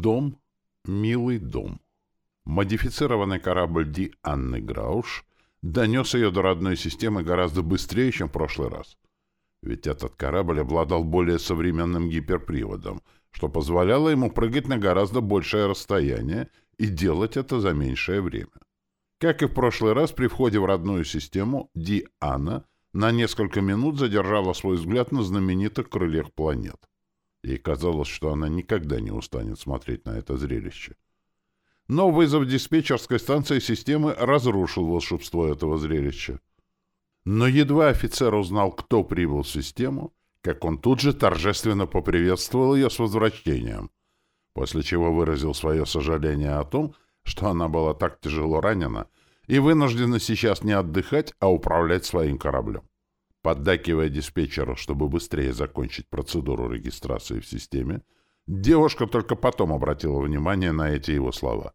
Дом, милый дом. Модифицированный корабль Ди Анны Грауш донес ее до родной системы гораздо быстрее, чем в прошлый раз. Ведь этот корабль обладал более современным гиперприводом, что позволяло ему прыгать на гораздо большее расстояние и делать это за меньшее время. Как и в прошлый раз, при входе в родную систему Ди Анна на несколько минут задержала свой взгляд на знаменитых крыльях планет. Ей казалось, что она никогда не устанет смотреть на это зрелище. Но вызов диспетчерской станции системы разрушил волшебство этого зрелища. Но едва офицер узнал, кто прибыл в систему, как он тут же торжественно поприветствовал ее с возвращением, после чего выразил свое сожаление о том, что она была так тяжело ранена и вынуждена сейчас не отдыхать, а управлять своим кораблем. Поддакивая диспетчеру, чтобы быстрее закончить процедуру регистрации в системе, девушка только потом обратила внимание на эти его слова.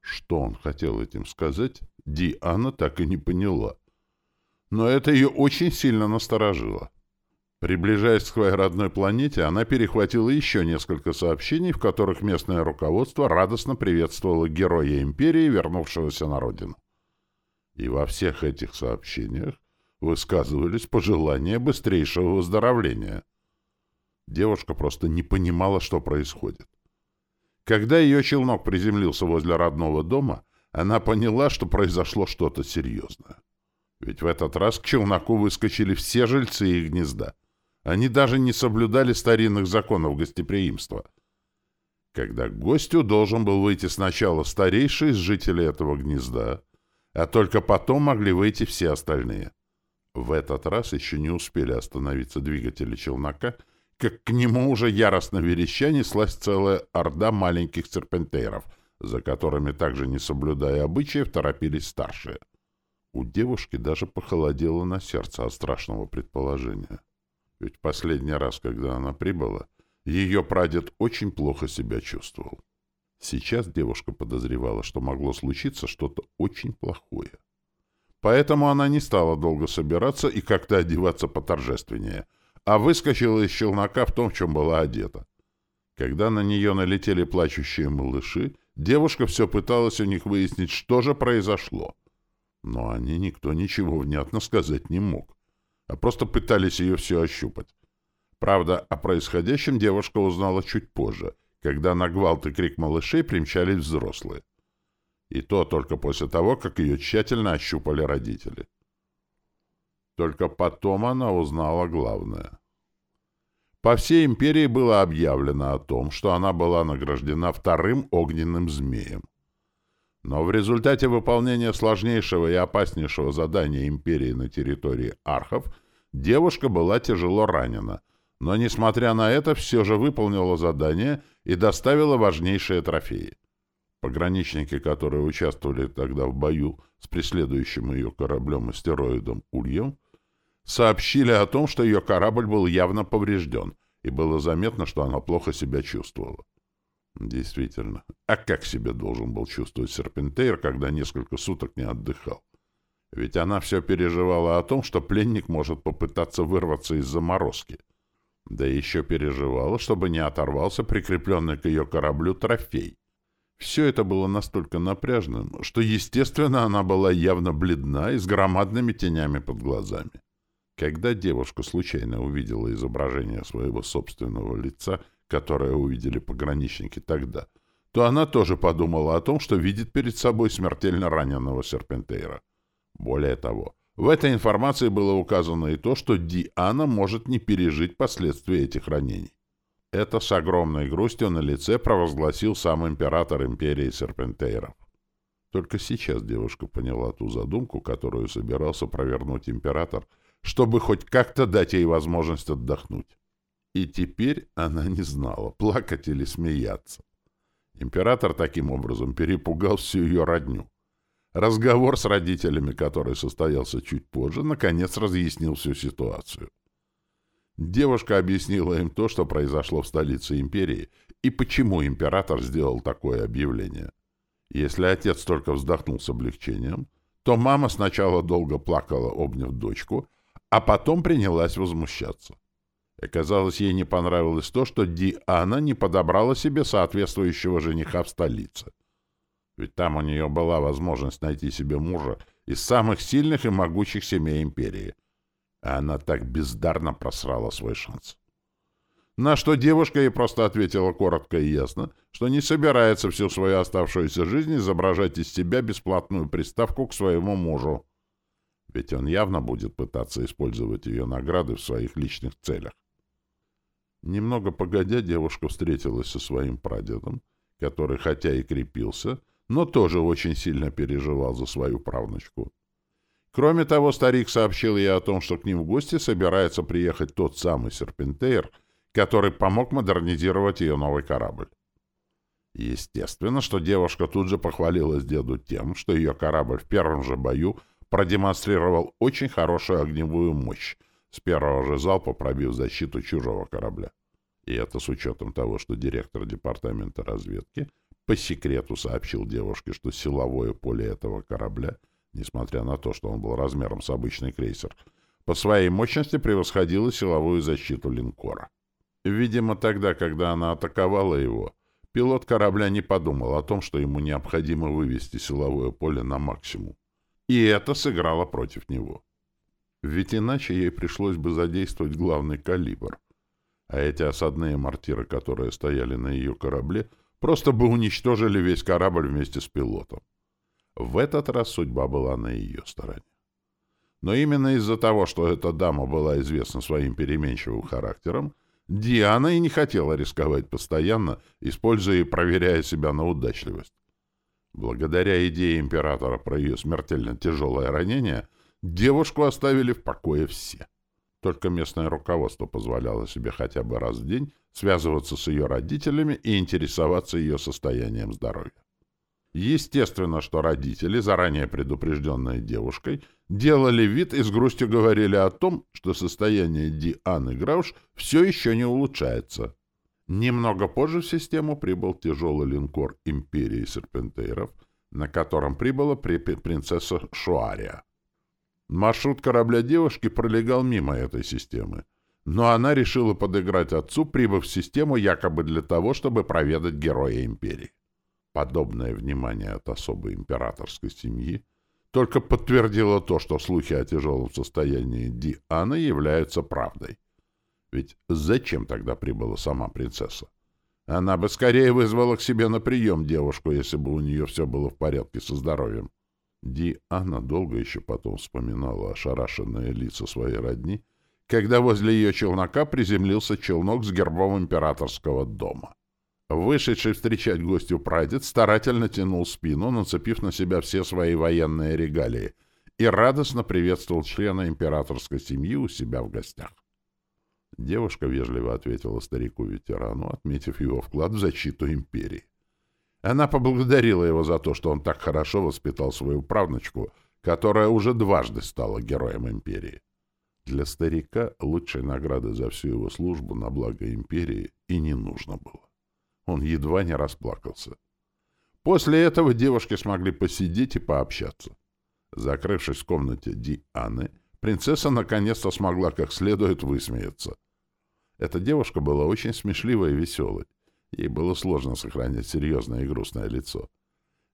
Что он хотел этим сказать, Ди Анна так и не поняла но это ее очень сильно насторожило. Приближаясь к своей родной планете, она перехватила еще несколько сообщений, в которых местное руководство радостно приветствовало героя империи, вернувшегося на родину. И во всех этих сообщениях высказывались пожелания быстрейшего выздоровления. Девушка просто не понимала, что происходит. Когда ее челнок приземлился возле родного дома, она поняла, что произошло что-то серьезное. Ведь в этот раз к челноку выскочили все жильцы их гнезда. Они даже не соблюдали старинных законов гостеприимства. Когда к гостю должен был выйти сначала старейший из жителей этого гнезда, а только потом могли выйти все остальные. В этот раз еще не успели остановиться двигатели челнока, как к нему уже яростно вереща неслась целая орда маленьких серпентейров, за которыми также не соблюдая обычаев торопились старшие. У девушки даже похолодело на сердце от страшного предположения. Ведь последний раз, когда она прибыла, ее прадед очень плохо себя чувствовал. Сейчас девушка подозревала, что могло случиться что-то очень плохое. Поэтому она не стала долго собираться и как-то одеваться поторжественнее, а выскочила из челнока в том, в чем была одета. Когда на нее налетели плачущие малыши, девушка все пыталась у них выяснить, что же произошло — но они никто ничего внятно сказать не мог, а просто пытались ее все ощупать. Правда, о происходящем девушка узнала чуть позже, когда на гвалт и крик малышей примчались взрослые. И то только после того, как ее тщательно ощупали родители. Только потом она узнала главное. По всей империи было объявлено о том, что она была награждена вторым огненным змеем. Но в результате выполнения сложнейшего и опаснейшего задания империи на территории архов девушка была тяжело ранена, но, несмотря на это, все же выполнила задание и доставила важнейшие трофеи. Пограничники, которые участвовали тогда в бою с преследующим ее кораблем-астероидом Ульем, сообщили о том, что ее корабль был явно поврежден, и было заметно, что она плохо себя чувствовала. Действительно. А как себя должен был чувствовать Серпентейр, когда несколько суток не отдыхал? Ведь она все переживала о том, что пленник может попытаться вырваться из заморозки. Да еще переживала, чтобы не оторвался прикрепленный к ее кораблю трофей. Все это было настолько напряжным, что, естественно, она была явно бледна и с громадными тенями под глазами. Когда девушка случайно увидела изображение своего собственного лица — которое увидели пограничники тогда, то она тоже подумала о том, что видит перед собой смертельно раненого Серпентейра. Более того, в этой информации было указано и то, что Диана может не пережить последствия этих ранений. Это с огромной грустью на лице провозгласил сам император империи Серпентейров. Только сейчас девушка поняла ту задумку, которую собирался провернуть император, чтобы хоть как-то дать ей возможность отдохнуть. И теперь она не знала, плакать или смеяться. Император таким образом перепугал всю ее родню. Разговор с родителями, который состоялся чуть позже, наконец разъяснил всю ситуацию. Девушка объяснила им то, что произошло в столице империи, и почему император сделал такое объявление. Если отец только вздохнул с облегчением, то мама сначала долго плакала, обняв дочку, а потом принялась возмущаться. Оказалось, ей не понравилось то, что Диана не подобрала себе соответствующего жениха в столице. Ведь там у нее была возможность найти себе мужа из самых сильных и могучих семей империи. А она так бездарно просрала свой шанс. На что девушка ей просто ответила коротко и ясно, что не собирается всю свою оставшуюся жизнь изображать из себя бесплатную приставку к своему мужу. Ведь он явно будет пытаться использовать ее награды в своих личных целях. Немного погодя, девушка встретилась со своим прадедом, который хотя и крепился, но тоже очень сильно переживал за свою правнучку. Кроме того, старик сообщил ей о том, что к ним в гости собирается приехать тот самый Серпентейр, который помог модернизировать ее новый корабль. Естественно, что девушка тут же похвалилась деду тем, что ее корабль в первом же бою продемонстрировал очень хорошую огневую мощь, с первого же залпа пробив защиту чужого корабля. И это с учетом того, что директор департамента разведки по секрету сообщил девушке, что силовое поле этого корабля, несмотря на то, что он был размером с обычный крейсер, по своей мощности превосходило силовую защиту линкора. Видимо, тогда, когда она атаковала его, пилот корабля не подумал о том, что ему необходимо вывести силовое поле на максимум. И это сыграло против него. Ведь иначе ей пришлось бы задействовать главный калибр. А эти осадные мортиры, которые стояли на ее корабле, просто бы уничтожили весь корабль вместе с пилотом. В этот раз судьба была на ее стороне. Но именно из-за того, что эта дама была известна своим переменчивым характером, Диана и не хотела рисковать постоянно, используя и проверяя себя на удачливость. Благодаря идее императора про ее смертельно тяжелое ранение, девушку оставили в покое все. Только местное руководство позволяло себе хотя бы раз в день связываться с ее родителями и интересоваться ее состоянием здоровья. Естественно, что родители, заранее предупрежденные девушкой, делали вид и с грустью говорили о том, что состояние Дианы Грауш все еще не улучшается. Немного позже в систему прибыл тяжелый линкор империи серпентейров, на котором прибыла принцесса Шуария. Маршрут корабля девушки пролегал мимо этой системы, но она решила подыграть отцу, прибыв в систему якобы для того, чтобы проведать героя империи. Подобное внимание от особой императорской семьи только подтвердило то, что слухи о тяжелом состоянии Дианы являются правдой. Ведь зачем тогда прибыла сама принцесса? Она бы скорее вызвала к себе на прием девушку, если бы у нее все было в порядке со здоровьем. Ди Анна долго еще потом вспоминала ошарашенные лица своей родни, когда возле ее челнока приземлился челнок с гербом императорского дома. Вышедший встречать гостю прадед старательно тянул спину, нацепив на себя все свои военные регалии, и радостно приветствовал члена императорской семьи у себя в гостях. Девушка вежливо ответила старику-ветерану, отметив его вклад в защиту империи. Она поблагодарила его за то, что он так хорошо воспитал свою правнучку, которая уже дважды стала героем империи. Для старика лучшей награды за всю его службу на благо империи и не нужно было. Он едва не расплакался. После этого девушки смогли посидеть и пообщаться. Закрывшись в комнате Дианы, принцесса наконец-то смогла как следует высмеяться. Эта девушка была очень смешливой и веселой. Ей было сложно сохранять серьезное и грустное лицо.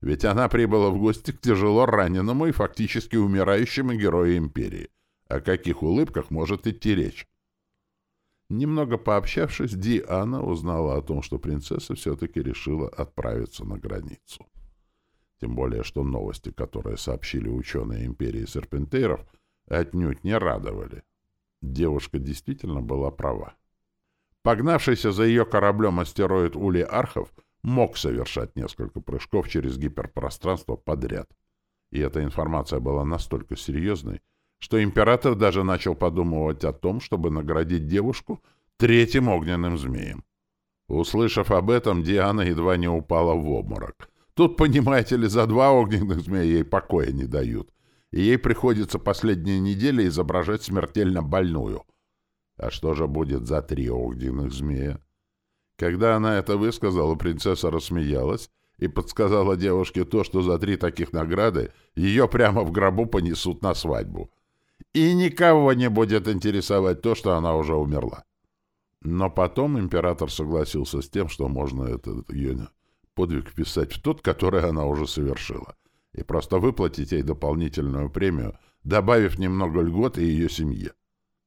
Ведь она прибыла в гости к тяжело раненому и фактически умирающему герою империи. О каких улыбках может идти речь? Немного пообщавшись, Диана узнала о том, что принцесса все-таки решила отправиться на границу. Тем более, что новости, которые сообщили ученые империи серпентейров, отнюдь не радовали. Девушка действительно была права. Погнавшийся за ее кораблем астероид Ули Архов мог совершать несколько прыжков через гиперпространство подряд. И эта информация была настолько серьезной, что император даже начал подумывать о том, чтобы наградить девушку третьим огненным змеем. Услышав об этом, Диана едва не упала в обморок. Тут, понимаете ли, за два огненных змея ей покоя не дают, и ей приходится последние недели изображать смертельно больную — а что же будет за три огненных змея? Когда она это высказала, принцесса рассмеялась и подсказала девушке то, что за три таких награды ее прямо в гробу понесут на свадьбу. И никого не будет интересовать то, что она уже умерла. Но потом император согласился с тем, что можно этот ее подвиг вписать в тот, который она уже совершила, и просто выплатить ей дополнительную премию, добавив немного льгот и ее семье.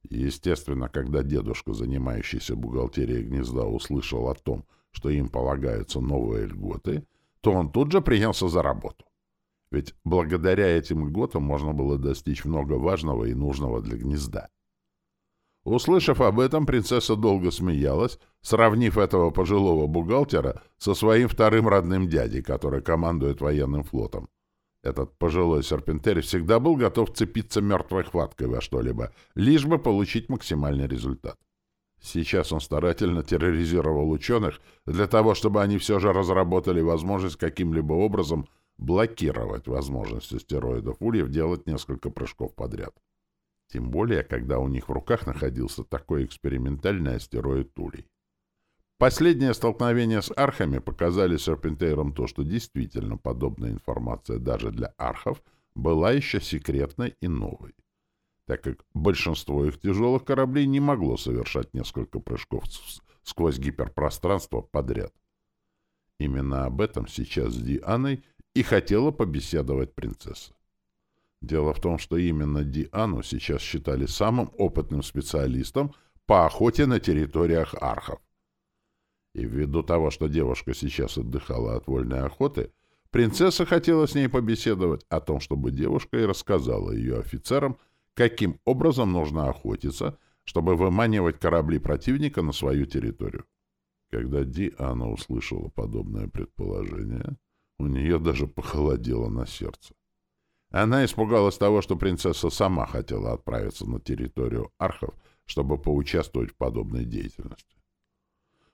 Естественно, когда дедушка, занимающийся бухгалтерией гнезда, услышал о том, что им полагаются новые льготы, то он тут же принялся за работу. Ведь благодаря этим льготам можно было достичь много важного и нужного для гнезда. Услышав об этом, принцесса долго смеялась, сравнив этого пожилого бухгалтера со своим вторым родным дядей, который командует военным флотом. Этот пожилой серпентарий всегда был готов цепиться мертвой хваткой во что-либо, лишь бы получить максимальный результат. Сейчас он старательно терроризировал ученых для того, чтобы они все же разработали возможность каким-либо образом блокировать возможность астероидов Ульев делать несколько прыжков подряд. Тем более, когда у них в руках находился такой экспериментальный астероид Улей. Последнее столкновение с архами показали Серпентейрам то, что действительно подобная информация даже для архов была еще секретной и новой, так как большинство их тяжелых кораблей не могло совершать несколько прыжков сквозь гиперпространство подряд. Именно об этом сейчас с Дианой и хотела побеседовать принцесса. Дело в том, что именно Диану сейчас считали самым опытным специалистом по охоте на территориях архов. И ввиду того, что девушка сейчас отдыхала от вольной охоты, принцесса хотела с ней побеседовать о том, чтобы девушка и рассказала ее офицерам, каким образом нужно охотиться, чтобы выманивать корабли противника на свою территорию. Когда Диана услышала подобное предположение, у нее даже похолодело на сердце. Она испугалась того, что принцесса сама хотела отправиться на территорию архов, чтобы поучаствовать в подобной деятельности.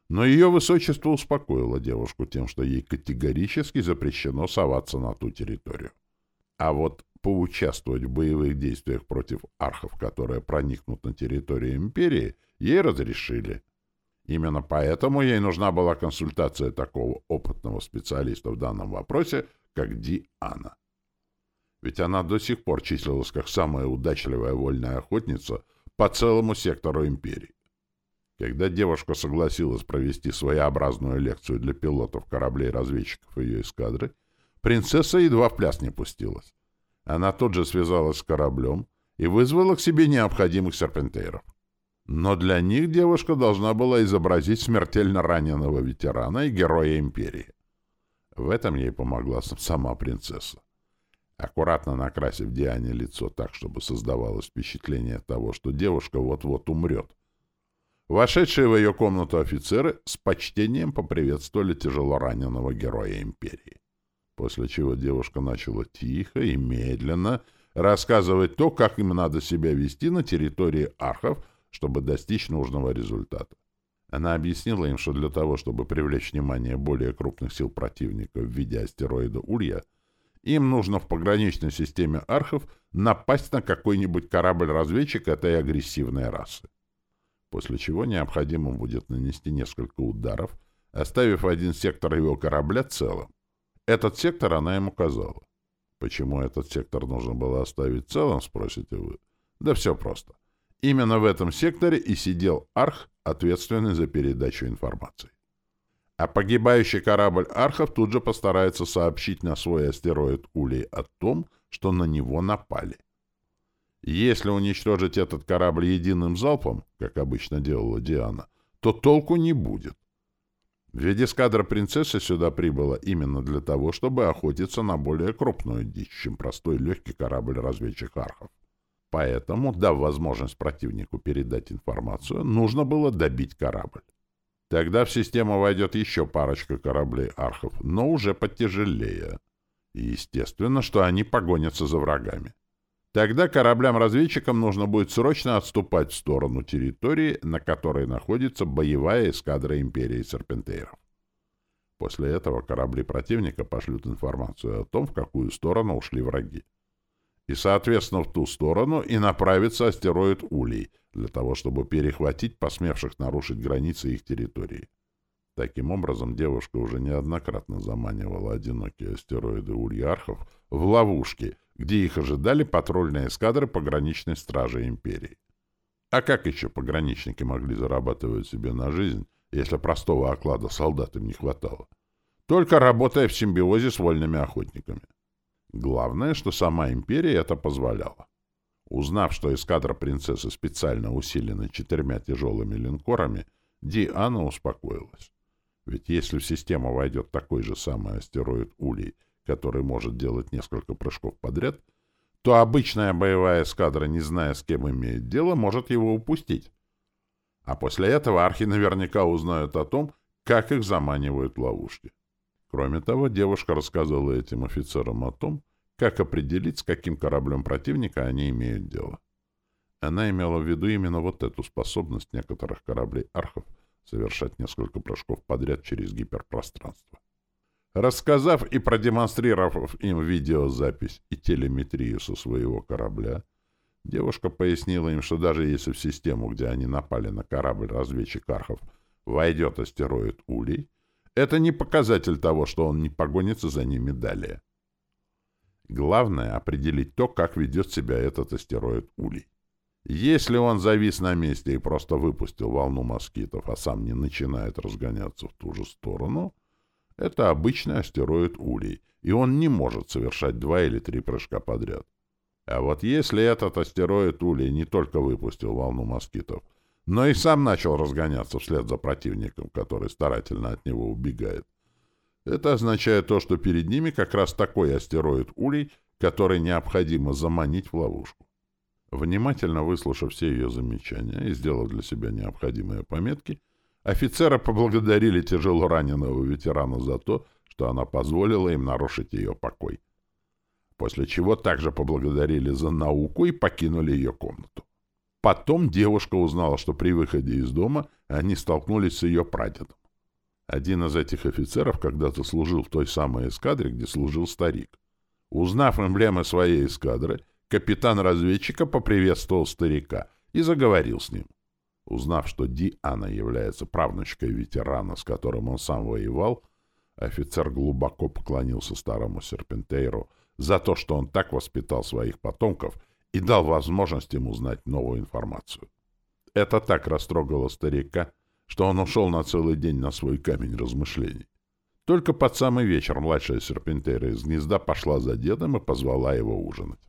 Но ее высочество успокоило девушку тем, что ей категорически запрещено соваться на ту территорию. А вот поучаствовать в боевых действиях против архов, которые проникнут на территорию империи, ей разрешили. Именно поэтому ей нужна была консультация такого опытного специалиста в данном вопросе, как Диана. Ведь она до сих пор числилась как самая удачливая вольная охотница по целому сектору империи. Когда девушка согласилась провести своеобразную лекцию для пилотов кораблей-разведчиков ее эскадры, принцесса едва в пляс не пустилась. Она тут же связалась с кораблем и вызвала к себе необходимых серпентейров. Но для них девушка должна была изобразить смертельно раненого ветерана и героя империи. В этом ей помогла сама принцесса. Аккуратно накрасив Диане лицо так, чтобы создавалось впечатление того, что девушка вот-вот умрет, Вошедшие в ее комнату офицеры с почтением поприветствовали тяжело раненого героя империи. После чего девушка начала тихо и медленно рассказывать то, как им надо себя вести на территории архов, чтобы достичь нужного результата. Она объяснила им, что для того, чтобы привлечь внимание более крупных сил противника в виде астероида Улья, им нужно в пограничной системе архов напасть на какой-нибудь корабль-разведчик этой агрессивной расы после чего необходимо будет нанести несколько ударов, оставив один сектор его корабля целым. Этот сектор она им указала. Почему этот сектор нужно было оставить целым, спросите вы? Да все просто. Именно в этом секторе и сидел Арх, ответственный за передачу информации. А погибающий корабль Архов тут же постарается сообщить на свой астероид Улей о том, что на него напали. Если уничтожить этот корабль единым залпом, как обычно делала Диана, то толку не будет. Ведь эскадра принцессы сюда прибыла именно для того, чтобы охотиться на более крупную дичь, чем простой легкий корабль-разведчик Архов. Поэтому, дав возможность противнику передать информацию, нужно было добить корабль. Тогда в систему войдет еще парочка кораблей Архов, но уже потяжелее. И естественно, что они погонятся за врагами. Тогда кораблям-разведчикам нужно будет срочно отступать в сторону территории, на которой находится боевая эскадра империи серпентейров. После этого корабли противника пошлют информацию о том, в какую сторону ушли враги. И, соответственно, в ту сторону и направится астероид Улей, для того, чтобы перехватить посмевших нарушить границы их территории. Таким образом, девушка уже неоднократно заманивала одинокие астероиды Ульярхов в ловушки — где их ожидали патрульные эскадры пограничной стражи империи. А как еще пограничники могли зарабатывать себе на жизнь, если простого оклада солдат им не хватало? Только работая в симбиозе с вольными охотниками. Главное, что сама империя это позволяла. Узнав, что эскадра принцессы специально усилена четырьмя тяжелыми линкорами, Диана успокоилась. Ведь если в систему войдет такой же самый астероид Улей, который может делать несколько прыжков подряд, то обычная боевая эскадра, не зная, с кем имеет дело, может его упустить. А после этого архи наверняка узнают о том, как их заманивают ловушки. Кроме того, девушка рассказала этим офицерам о том, как определить, с каким кораблем противника они имеют дело. Она имела в виду именно вот эту способность некоторых кораблей архов совершать несколько прыжков подряд через гиперпространство. Рассказав и продемонстрировав им видеозапись и телеметрию со своего корабля, девушка пояснила им, что даже если в систему, где они напали на корабль-разведчик Архов, войдет астероид Улей, это не показатель того, что он не погонится за ними далее. Главное — определить то, как ведет себя этот астероид Улей. Если он завис на месте и просто выпустил волну москитов, а сам не начинает разгоняться в ту же сторону, это обычный астероид Улей, и он не может совершать два или три прыжка подряд. А вот если этот астероид Улей не только выпустил волну москитов, но и сам начал разгоняться вслед за противником, который старательно от него убегает, это означает то, что перед ними как раз такой астероид Улей, который необходимо заманить в ловушку. Внимательно выслушав все ее замечания и сделав для себя необходимые пометки, офицеры поблагодарили тяжело раненого ветерана за то, что она позволила им нарушить ее покой. После чего также поблагодарили за науку и покинули ее комнату. Потом девушка узнала, что при выходе из дома они столкнулись с ее прадедом. Один из этих офицеров когда-то служил в той самой эскадре, где служил старик. Узнав эмблемы своей эскадры, Капитан разведчика поприветствовал старика и заговорил с ним. Узнав, что Диана является правнучкой ветерана, с которым он сам воевал, офицер глубоко поклонился старому Серпентейру за то, что он так воспитал своих потомков и дал возможность ему узнать новую информацию. Это так растрогало старика, что он ушел на целый день на свой камень размышлений. Только под самый вечер младшая Серпентейра из гнезда пошла за дедом и позвала его ужинать.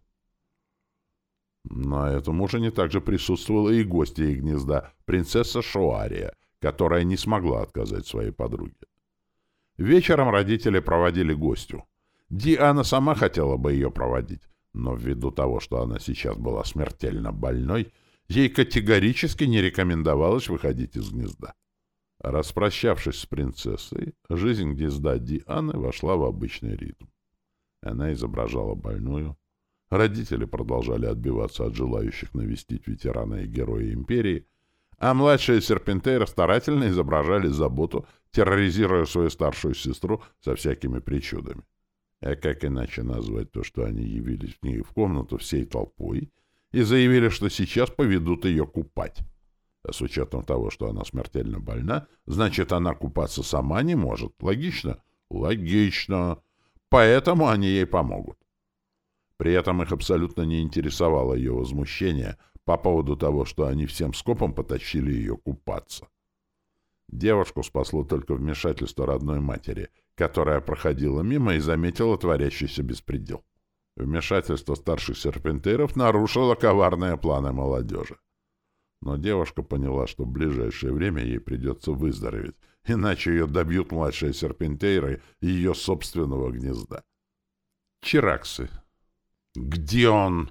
На этом ужине также присутствовала и гостья их гнезда, принцесса Шуария, которая не смогла отказать своей подруге. Вечером родители проводили гостю. Диана сама хотела бы ее проводить, но ввиду того, что она сейчас была смертельно больной, ей категорически не рекомендовалось выходить из гнезда. Распрощавшись с принцессой, жизнь гнезда Дианы вошла в обычный ритм. Она изображала больную, Родители продолжали отбиваться от желающих навестить ветерана и героя империи, а младшие серпентейры старательно изображали заботу, терроризируя свою старшую сестру со всякими причудами. А как иначе назвать то, что они явились в ней в комнату всей толпой и заявили, что сейчас поведут ее купать? А с учетом того, что она смертельно больна, значит, она купаться сама не может. Логично? Логично. Поэтому они ей помогут. При этом их абсолютно не интересовало ее возмущение по поводу того, что они всем скопом потащили ее купаться. Девушку спасло только вмешательство родной матери, которая проходила мимо и заметила творящийся беспредел. Вмешательство старших серпентеров нарушило коварные планы молодежи. Но девушка поняла, что в ближайшее время ей придется выздороветь, иначе ее добьют младшие серпентейры ее собственного гнезда. Чираксы «Где он?»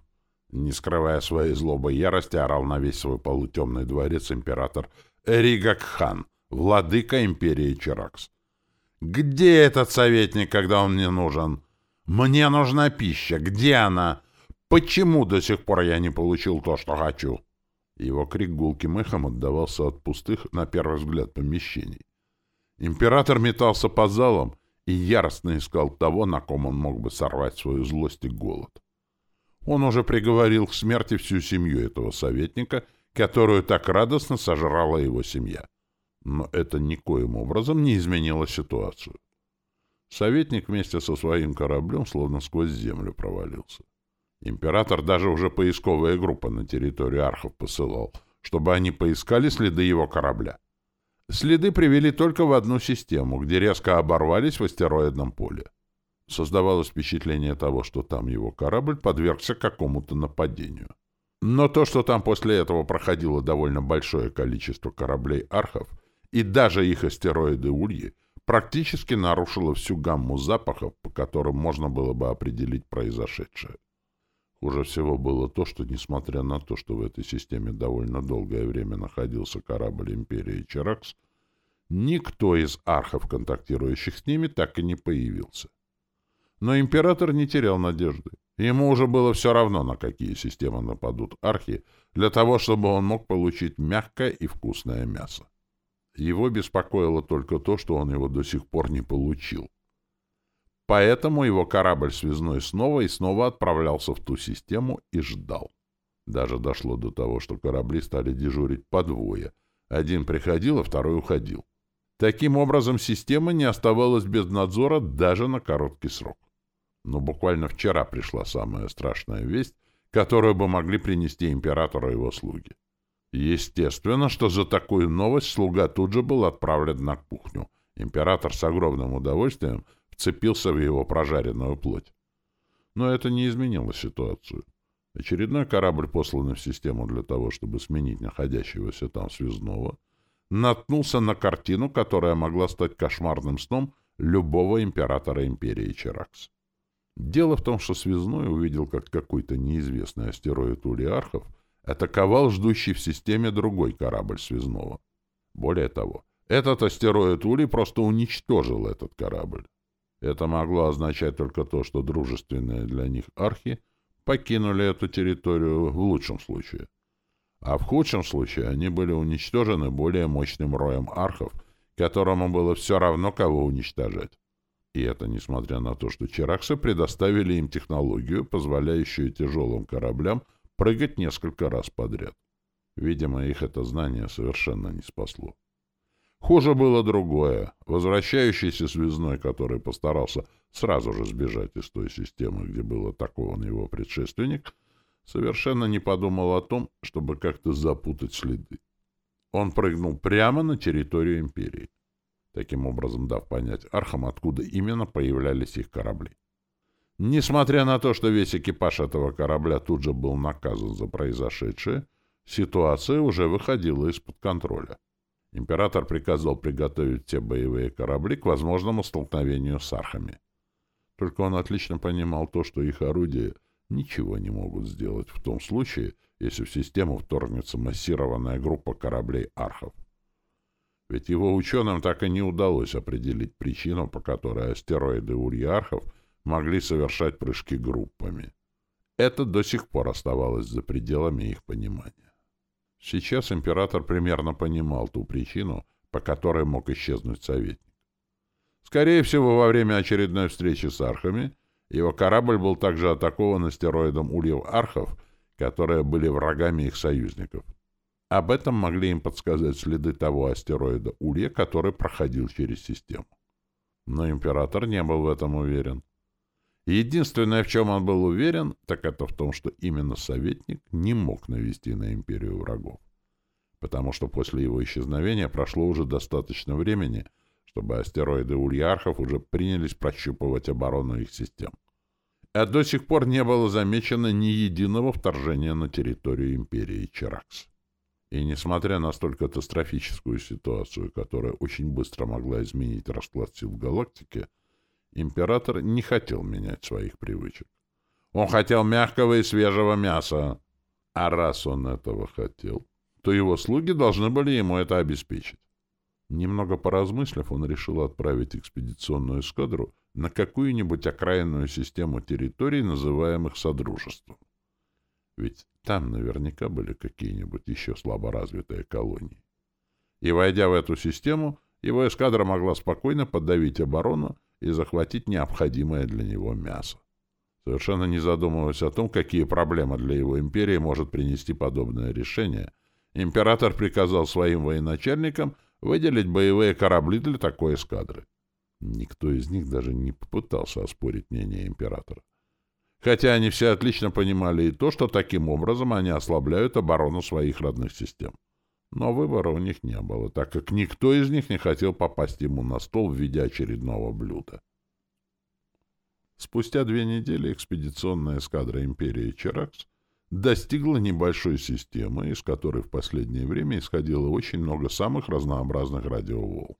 Не скрывая своей злобы и ярости, орал на весь свой полутемный дворец император Эригакхан, владыка империи Чиракс. «Где этот советник, когда он мне нужен? Мне нужна пища. Где она? Почему до сих пор я не получил то, что хочу?» Его крик гулким эхом отдавался от пустых, на первый взгляд, помещений. Император метался по залам и яростно искал того, на ком он мог бы сорвать свою злость и голод. Он уже приговорил к смерти всю семью этого советника, которую так радостно сожрала его семья. Но это никоим образом не изменило ситуацию. Советник вместе со своим кораблем словно сквозь землю провалился. Император даже уже поисковые группы на территорию архов посылал, чтобы они поискали следы его корабля. Следы привели только в одну систему, где резко оборвались в астероидном поле. Создавалось впечатление того, что там его корабль подвергся какому-то нападению. Но то, что там после этого проходило довольно большое количество кораблей архов, и даже их астероиды Ульи, практически нарушило всю гамму запахов, по которым можно было бы определить произошедшее. Хуже всего было то, что, несмотря на то, что в этой системе довольно долгое время находился корабль Империи Чаракс, никто из архов, контактирующих с ними, так и не появился. Но император не терял надежды. Ему уже было все равно, на какие системы нападут архи, для того, чтобы он мог получить мягкое и вкусное мясо. Его беспокоило только то, что он его до сих пор не получил. Поэтому его корабль связной снова и снова отправлялся в ту систему и ждал. Даже дошло до того, что корабли стали дежурить по двое. Один приходил, а второй уходил. Таким образом, система не оставалась без надзора даже на короткий срок. Но буквально вчера пришла самая страшная весть, которую бы могли принести императору его слуги. Естественно, что за такую новость слуга тут же был отправлен на кухню. Император с огромным удовольствием вцепился в его прожаренную плоть. Но это не изменило ситуацию. Очередной корабль, посланный в систему для того, чтобы сменить находящегося там связного, наткнулся на картину, которая могла стать кошмарным сном любого императора империи Чаракс. Дело в том, что связной увидел, как какой-то неизвестный астероид Улиархов атаковал ждущий в системе другой корабль связного. Более того, этот астероид Ули просто уничтожил этот корабль. Это могло означать только то, что дружественные для них архи покинули эту территорию в лучшем случае. А в худшем случае они были уничтожены более мощным роем архов, которому было все равно, кого уничтожать. И это несмотря на то, что чераксы предоставили им технологию, позволяющую тяжелым кораблям прыгать несколько раз подряд. Видимо, их это знание совершенно не спасло. Хуже было другое. Возвращающийся связной, который постарался сразу же сбежать из той системы, где был атакован его предшественник, совершенно не подумал о том, чтобы как-то запутать следы. Он прыгнул прямо на территорию империи таким образом дав понять архам, откуда именно появлялись их корабли. Несмотря на то, что весь экипаж этого корабля тут же был наказан за произошедшее, ситуация уже выходила из-под контроля. Император приказал приготовить те боевые корабли к возможному столкновению с архами. Только он отлично понимал то, что их орудия ничего не могут сделать в том случае, если в систему вторгнется массированная группа кораблей архов ведь его ученым так и не удалось определить причину, по которой астероиды Ульярхов могли совершать прыжки группами. Это до сих пор оставалось за пределами их понимания. Сейчас император примерно понимал ту причину, по которой мог исчезнуть советник. Скорее всего, во время очередной встречи с архами его корабль был также атакован астероидом Ульев-Архов, которые были врагами их союзников. Об этом могли им подсказать следы того астероида Улья, который проходил через систему. Но император не был в этом уверен. Единственное, в чем он был уверен, так это в том, что именно советник не мог навести на империю врагов. Потому что после его исчезновения прошло уже достаточно времени, чтобы астероиды Ульярхов уже принялись прощупывать оборону их систем. А до сих пор не было замечено ни единого вторжения на территорию империи Чаракс. И несмотря на столь катастрофическую ситуацию, которая очень быстро могла изменить расклад сил в галактике, император не хотел менять своих привычек. Он хотел мягкого и свежего мяса. А раз он этого хотел, то его слуги должны были ему это обеспечить. Немного поразмыслив, он решил отправить экспедиционную эскадру на какую-нибудь окраинную систему территорий, называемых Содружеством. Ведь там наверняка были какие-нибудь еще слаборазвитые колонии. И, войдя в эту систему, его эскадра могла спокойно подавить оборону и захватить необходимое для него мясо. Совершенно не задумываясь о том, какие проблемы для его империи может принести подобное решение, император приказал своим военачальникам выделить боевые корабли для такой эскадры. Никто из них даже не попытался оспорить мнение императора. хотя они все отлично понимали и то, что таким образом они ослабляют оборону своих родных систем. Но выбора у них не было, так как никто из них не хотел попасть ему на стол в виде очередного блюда. Спустя две недели экспедиционная эскадра империи Черакс достигла небольшой системы, из которой в последнее время исходило очень много самых разнообразных радиоволн.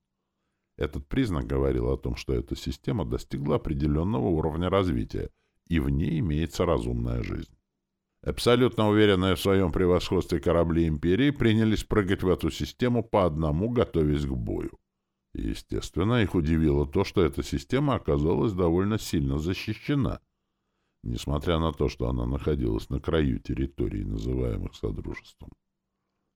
Этот признак говорил о том, что эта система достигла определенного уровня развития, и в ней имеется разумная жизнь. Абсолютно уверенные в своем превосходстве корабли Империи принялись прыгать в эту систему по одному, готовясь к бою. естественно, их удивило то, что эта система оказалась довольно сильно защищена, несмотря на то, что она находилась на краю территорий, называемых Содружеством.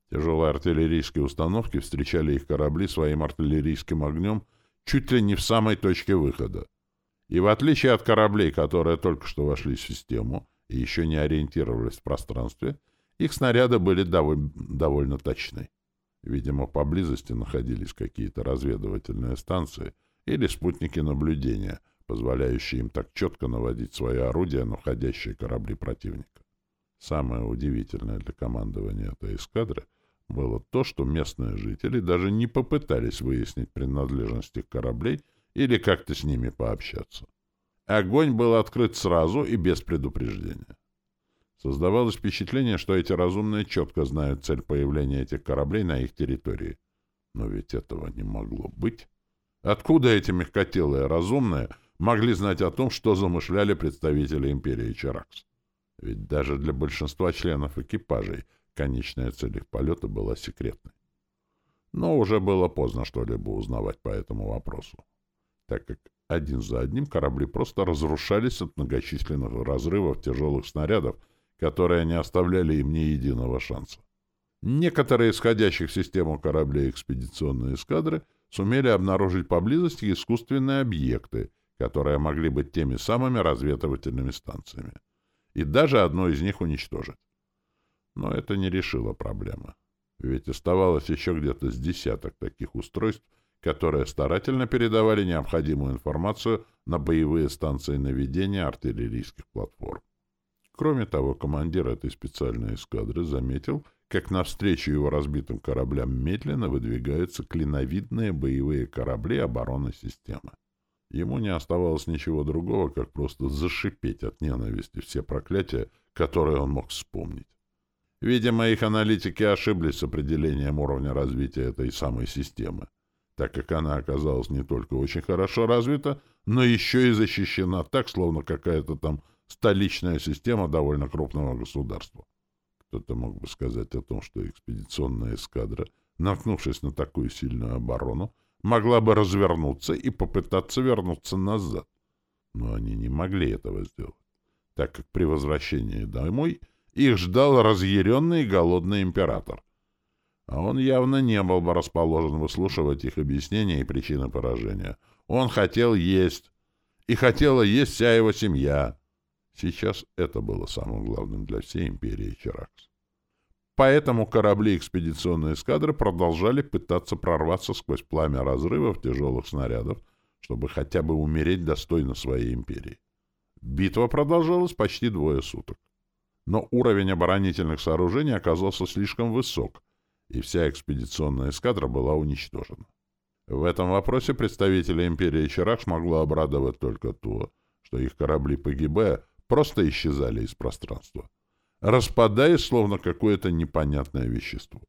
Тяжелые артиллерийские установки встречали их корабли своим артиллерийским огнем чуть ли не в самой точке выхода. И в отличие от кораблей, которые только что вошли в систему и еще не ориентировались в пространстве, их снаряды были довольно, довольно точны. Видимо, поблизости находились какие-то разведывательные станции или спутники наблюдения, позволяющие им так четко наводить свои орудия на входящие корабли противника. Самое удивительное для командования этой эскадры было то, что местные жители даже не попытались выяснить принадлежность кораблей или как-то с ними пообщаться. Огонь был открыт сразу и без предупреждения. Создавалось впечатление, что эти разумные четко знают цель появления этих кораблей на их территории. Но ведь этого не могло быть. Откуда эти мягкотелые разумные могли знать о том, что замышляли представители империи Чаракс? Ведь даже для большинства членов экипажей конечная цель их полета была секретной. Но уже было поздно что-либо узнавать по этому вопросу так как один за одним корабли просто разрушались от многочисленных разрывов тяжелых снарядов, которые не оставляли им ни единого шанса. Некоторые исходящих в систему кораблей экспедиционной эскадры сумели обнаружить поблизости искусственные объекты, которые могли быть теми самыми разведывательными станциями, и даже одно из них уничтожить. Но это не решило проблемы, ведь оставалось еще где-то с десяток таких устройств, которые старательно передавали необходимую информацию на боевые станции наведения артиллерийских платформ. Кроме того, командир этой специальной эскадры заметил, как навстречу его разбитым кораблям медленно выдвигаются клиновидные боевые корабли обороны системы. Ему не оставалось ничего другого, как просто зашипеть от ненависти все проклятия, которые он мог вспомнить. Видимо, их аналитики ошиблись с определением уровня развития этой самой системы так как она оказалась не только очень хорошо развита, но еще и защищена так, словно какая-то там столичная система довольно крупного государства. Кто-то мог бы сказать о том, что экспедиционная эскадра, наткнувшись на такую сильную оборону, могла бы развернуться и попытаться вернуться назад. Но они не могли этого сделать, так как при возвращении домой их ждал разъяренный и голодный император — а он явно не был бы расположен выслушивать их объяснения и причины поражения. Он хотел есть. И хотела есть вся его семья. Сейчас это было самым главным для всей империи Чаракс. Поэтому корабли экспедиционной эскадры продолжали пытаться прорваться сквозь пламя разрывов тяжелых снарядов, чтобы хотя бы умереть достойно своей империи. Битва продолжалась почти двое суток. Но уровень оборонительных сооружений оказался слишком высок, и вся экспедиционная эскадра была уничтожена. В этом вопросе представители империи Чарах могло обрадовать только то, что их корабли ПГБ просто исчезали из пространства, распадаясь, словно какое-то непонятное вещество.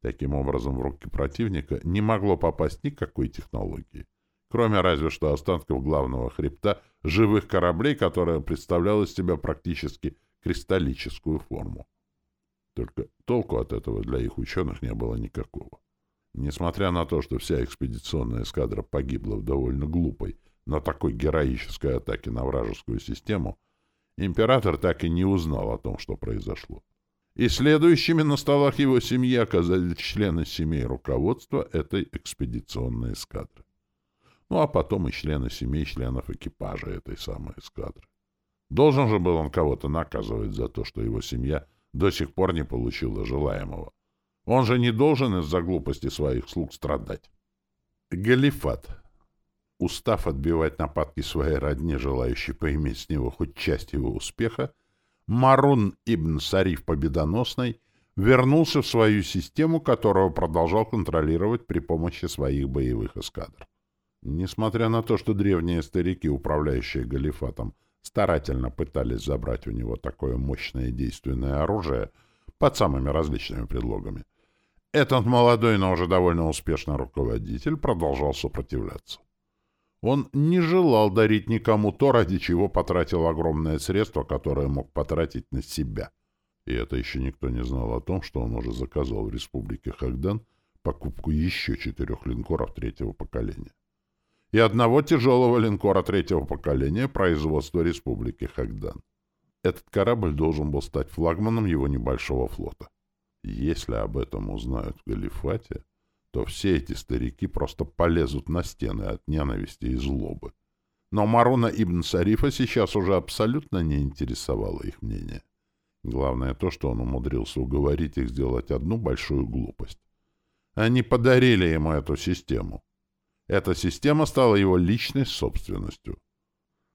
Таким образом, в руки противника не могло попасть никакой технологии, кроме разве что останков главного хребта живых кораблей, которая представляла из себя практически кристаллическую форму. Только толку от этого для их ученых не было никакого. Несмотря на то, что вся экспедиционная эскадра погибла в довольно глупой, но такой героической атаке на вражескую систему, император так и не узнал о том, что произошло. И следующими на столах его семьи оказались члены семей руководства этой экспедиционной эскадры. Ну а потом и члены семей членов экипажа этой самой эскадры. Должен же был он кого-то наказывать за то, что его семья — до сих пор не получила желаемого. Он же не должен из-за глупости своих слуг страдать. Галифат. устав отбивать нападки своей родни, желающей поиметь с него хоть часть его успеха, Марун ибн Сариф Победоносный вернулся в свою систему, которую продолжал контролировать при помощи своих боевых эскадр. Несмотря на то, что древние старики, управляющие галифатом, старательно пытались забрать у него такое мощное и действенное оружие под самыми различными предлогами, этот молодой, но уже довольно успешный руководитель продолжал сопротивляться. Он не желал дарить никому то, ради чего потратил огромное средство, которое мог потратить на себя. И это еще никто не знал о том, что он уже заказал в республике Хагдан покупку еще четырех линкоров третьего поколения. И одного тяжелого линкора третьего поколения производства республики Хагдан. Этот корабль должен был стать флагманом его небольшого флота. Если об этом узнают в Галифате, то все эти старики просто полезут на стены от ненависти и злобы. Но Маруна ибн Сарифа сейчас уже абсолютно не интересовало их мнение. Главное то, что он умудрился уговорить их сделать одну большую глупость. Они подарили ему эту систему. Эта система стала его личной собственностью.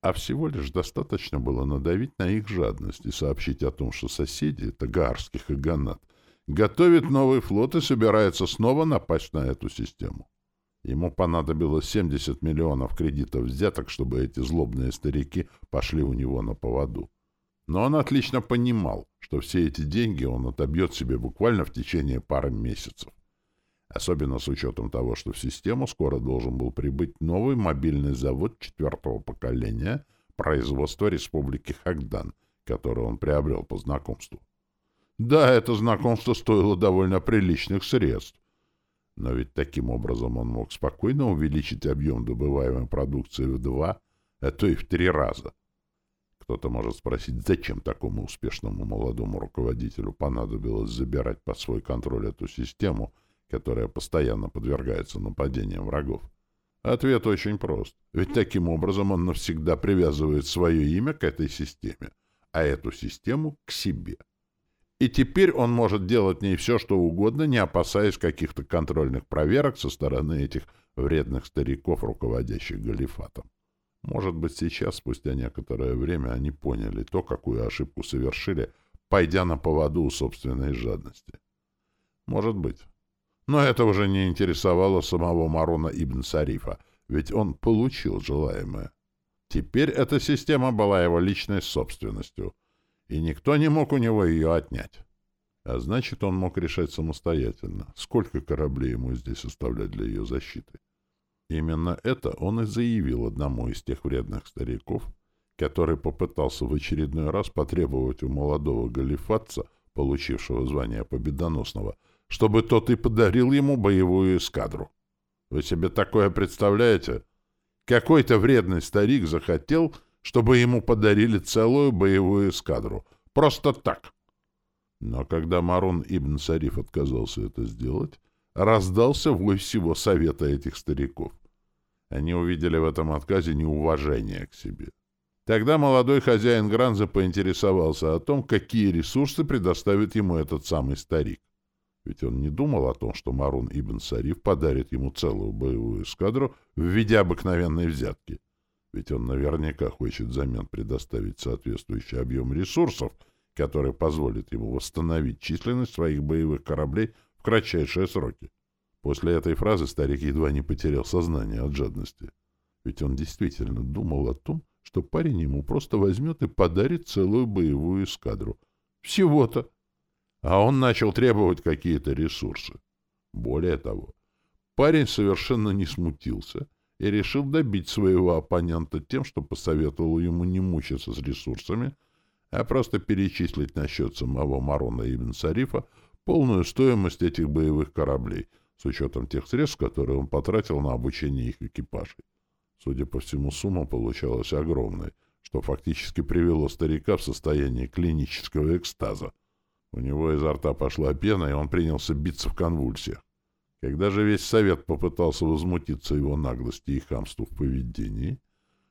А всего лишь достаточно было надавить на их жадность и сообщить о том, что соседи, это Гаарских и Ганат, готовит новый флот и собирается снова напасть на эту систему. Ему понадобилось 70 миллионов кредитов взяток, чтобы эти злобные старики пошли у него на поводу. Но он отлично понимал, что все эти деньги он отобьет себе буквально в течение пары месяцев. Особенно с учетом того, что в систему скоро должен был прибыть новый мобильный завод четвертого поколения производства Республики Хагдан, который он приобрел по знакомству. Да, это знакомство стоило довольно приличных средств. Но ведь таким образом он мог спокойно увеличить объем добываемой продукции в два, а то и в три раза. Кто-то может спросить, зачем такому успешному молодому руководителю понадобилось забирать под свой контроль эту систему, которая постоянно подвергается нападениям врагов. Ответ очень прост. Ведь таким образом он навсегда привязывает свое имя к этой системе, а эту систему — к себе и теперь он может делать ней все, что угодно, не опасаясь каких-то контрольных проверок со стороны этих вредных стариков, руководящих галифатом. Может быть, сейчас, спустя некоторое время, они поняли то, какую ошибку совершили, пойдя на поводу у собственной жадности. Может быть. Но это уже не интересовало самого Маруна ибн Сарифа, ведь он получил желаемое. Теперь эта система была его личной собственностью — и никто не мог у него ее отнять. А значит, он мог решать самостоятельно, сколько кораблей ему здесь оставлять для ее защиты. Именно это он и заявил одному из тех вредных стариков, который попытался в очередной раз потребовать у молодого галифатца, получившего звание победоносного, чтобы тот и подарил ему боевую эскадру. Вы себе такое представляете? Какой-то вредный старик захотел, чтобы ему подарили целую боевую эскадру. Просто так. Но когда Марун ибн Сариф отказался это сделать, раздался вой всего совета этих стариков. Они увидели в этом отказе неуважение к себе. Тогда молодой хозяин Гранза поинтересовался о том, какие ресурсы предоставит ему этот самый старик. Ведь он не думал о том, что Марун ибн Сариф подарит ему целую боевую эскадру в виде обыкновенной взятки ведь он наверняка хочет взамен предоставить соответствующий объем ресурсов, который позволит ему восстановить численность своих боевых кораблей в кратчайшие сроки. После этой фразы старик едва не потерял сознание от жадности. Ведь он действительно думал о том, что парень ему просто возьмет и подарит целую боевую эскадру. Всего-то. А он начал требовать какие-то ресурсы. Более того, парень совершенно не смутился и решил добить своего оппонента тем, что посоветовал ему не мучиться с ресурсами, а просто перечислить на счет самого Марона ибн Сарифа полную стоимость этих боевых кораблей, с учетом тех средств, которые он потратил на обучение их экипажей. Судя по всему, сумма получалась огромной, что фактически привело старика в состояние клинического экстаза. У него изо рта пошла пена, и он принялся биться в конвульсиях. Когда же весь совет попытался возмутиться его наглости и хамству в поведении,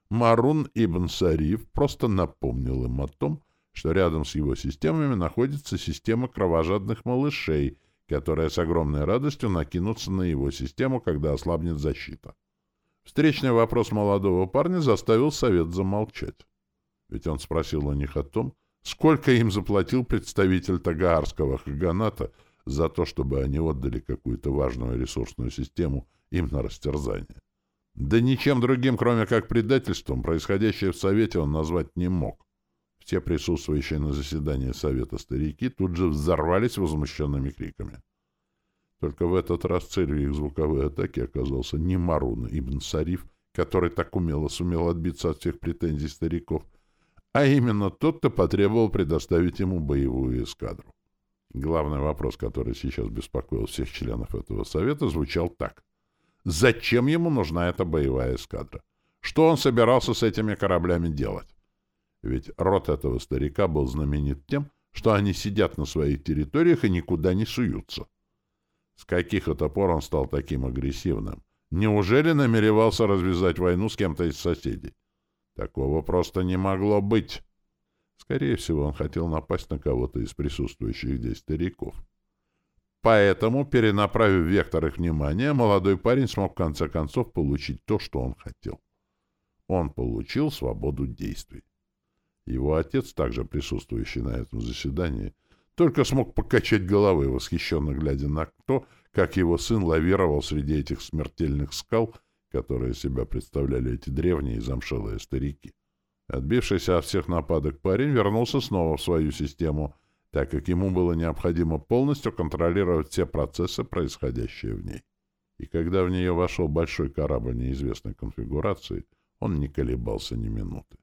Марун ибн Сариф просто напомнил им о том, что рядом с его системами находится система кровожадных малышей, которая с огромной радостью накинутся на его систему, когда ослабнет защита. Встречный вопрос молодого парня заставил совет замолчать. Ведь он спросил у них о том, сколько им заплатил представитель Тагаарского Хаганата за то, чтобы они отдали какую-то важную ресурсную систему им на растерзание. Да ничем другим, кроме как предательством, происходящее в Совете он назвать не мог. Все присутствующие на заседании Совета старики тут же взорвались возмущенными криками. Только в этот раз целью их звуковой атаки оказался не Маруна ибн Сариф, который так умело сумел отбиться от всех претензий стариков, а именно тот, кто потребовал предоставить ему боевую эскадру. Главный вопрос, который сейчас беспокоил всех членов этого совета, звучал так. Зачем ему нужна эта боевая эскадра? Что он собирался с этими кораблями делать? Ведь род этого старика был знаменит тем, что они сидят на своих территориях и никуда не суются. С каких это пор он стал таким агрессивным? Неужели намеревался развязать войну с кем-то из соседей? Такого просто не могло быть. Скорее всего, он хотел напасть на кого-то из присутствующих здесь стариков. Поэтому, перенаправив вектор их внимания, молодой парень смог в конце концов получить то, что он хотел. Он получил свободу действий. Его отец, также присутствующий на этом заседании, только смог покачать головой, восхищенно глядя на то, как его сын лавировал среди этих смертельных скал, которые себя представляли эти древние замшелые старики. Отбившийся от всех нападок парень вернулся снова в свою систему, так как ему было необходимо полностью контролировать все процессы, происходящие в ней. И когда в нее вошел большой корабль неизвестной конфигурации, он не колебался ни минуты.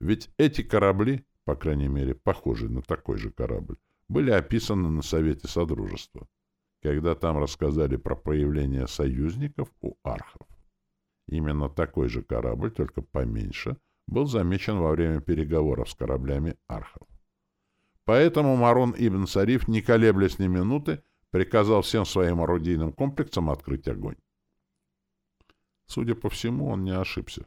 Ведь эти корабли, по крайней мере, похожие на такой же корабль, были описаны на Совете Содружества, когда там рассказали про появление союзников у архов. Именно такой же корабль, только поменьше, был замечен во время переговоров с кораблями архов. Поэтому Марон ибн Сариф, не колеблясь ни минуты, приказал всем своим орудийным комплексам открыть огонь. Судя по всему, он не ошибся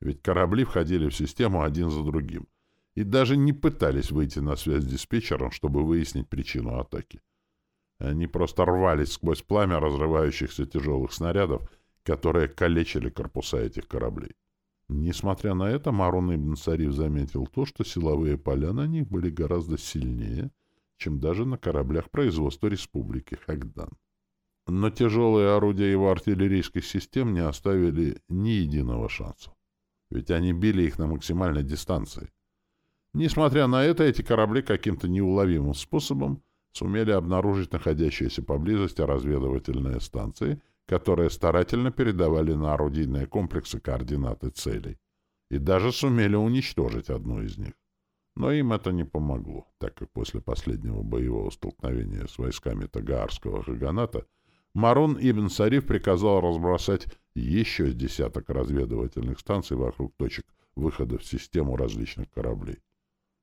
ведь корабли входили в систему один за другим и даже не пытались выйти на связь с диспетчером, чтобы выяснить причину атаки. Они просто рвались сквозь пламя разрывающихся тяжелых снарядов, которые калечили корпуса этих кораблей. Несмотря на это, Марун ибн Сариф заметил то, что силовые поля на них были гораздо сильнее, чем даже на кораблях производства Республики Хагдан. Но тяжелые орудия его артиллерийских систем не оставили ни единого шанса ведь они били их на максимальной дистанции. Несмотря на это, эти корабли каким-то неуловимым способом сумели обнаружить находящиеся поблизости разведывательные станции, которые старательно передавали на орудийные комплексы координаты целей, и даже сумели уничтожить одну из них. Но им это не помогло, так как после последнего боевого столкновения с войсками Тагаарского Хаганата Марун ибн Сариф приказал разбросать еще десяток разведывательных станций вокруг точек выхода в систему различных кораблей.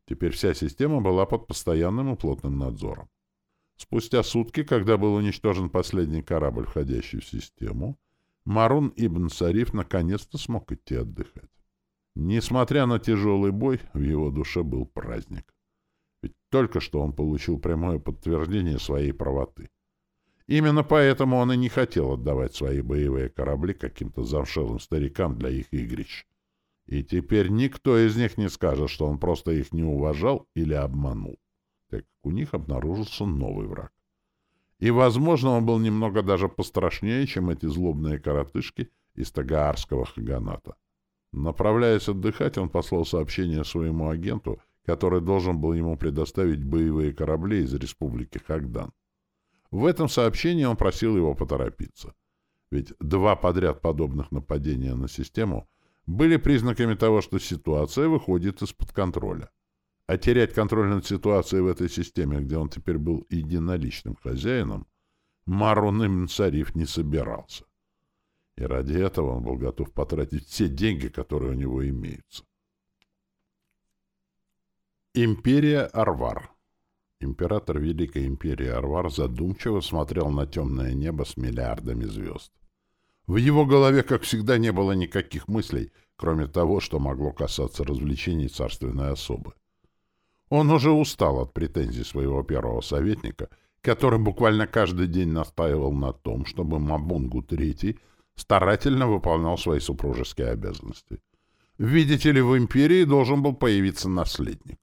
Теперь вся система была под постоянным и плотным надзором. Спустя сутки, когда был уничтожен последний корабль, входящий в систему, Марун ибн Сариф наконец-то смог идти отдыхать. Несмотря на тяжелый бой, в его душе был праздник. Ведь только что он получил прямое подтверждение своей правоты. Именно поэтому он и не хотел отдавать свои боевые корабли каким-то замшелым старикам для их игрищ. И теперь никто из них не скажет, что он просто их не уважал или обманул, так как у них обнаружился новый враг. И, возможно, он был немного даже пострашнее, чем эти злобные коротышки из Тагаарского хаганата. Направляясь отдыхать, он послал сообщение своему агенту, который должен был ему предоставить боевые корабли из республики Хагдан. В этом сообщении он просил его поторопиться. Ведь два подряд подобных нападения на систему были признаками того, что ситуация выходит из-под контроля. А терять контроль над ситуацией в этой системе, где он теперь был единоличным хозяином, Марун Сариф не собирался. И ради этого он был готов потратить все деньги, которые у него имеются. Империя Арвар Император Великой Империи Арвар задумчиво смотрел на темное небо с миллиардами звезд. В его голове, как всегда, не было никаких мыслей, кроме того, что могло касаться развлечений царственной особы. Он уже устал от претензий своего первого советника, который буквально каждый день настаивал на том, чтобы Мабунгу III старательно выполнял свои супружеские обязанности. Видите ли, в империи должен был появиться наследник.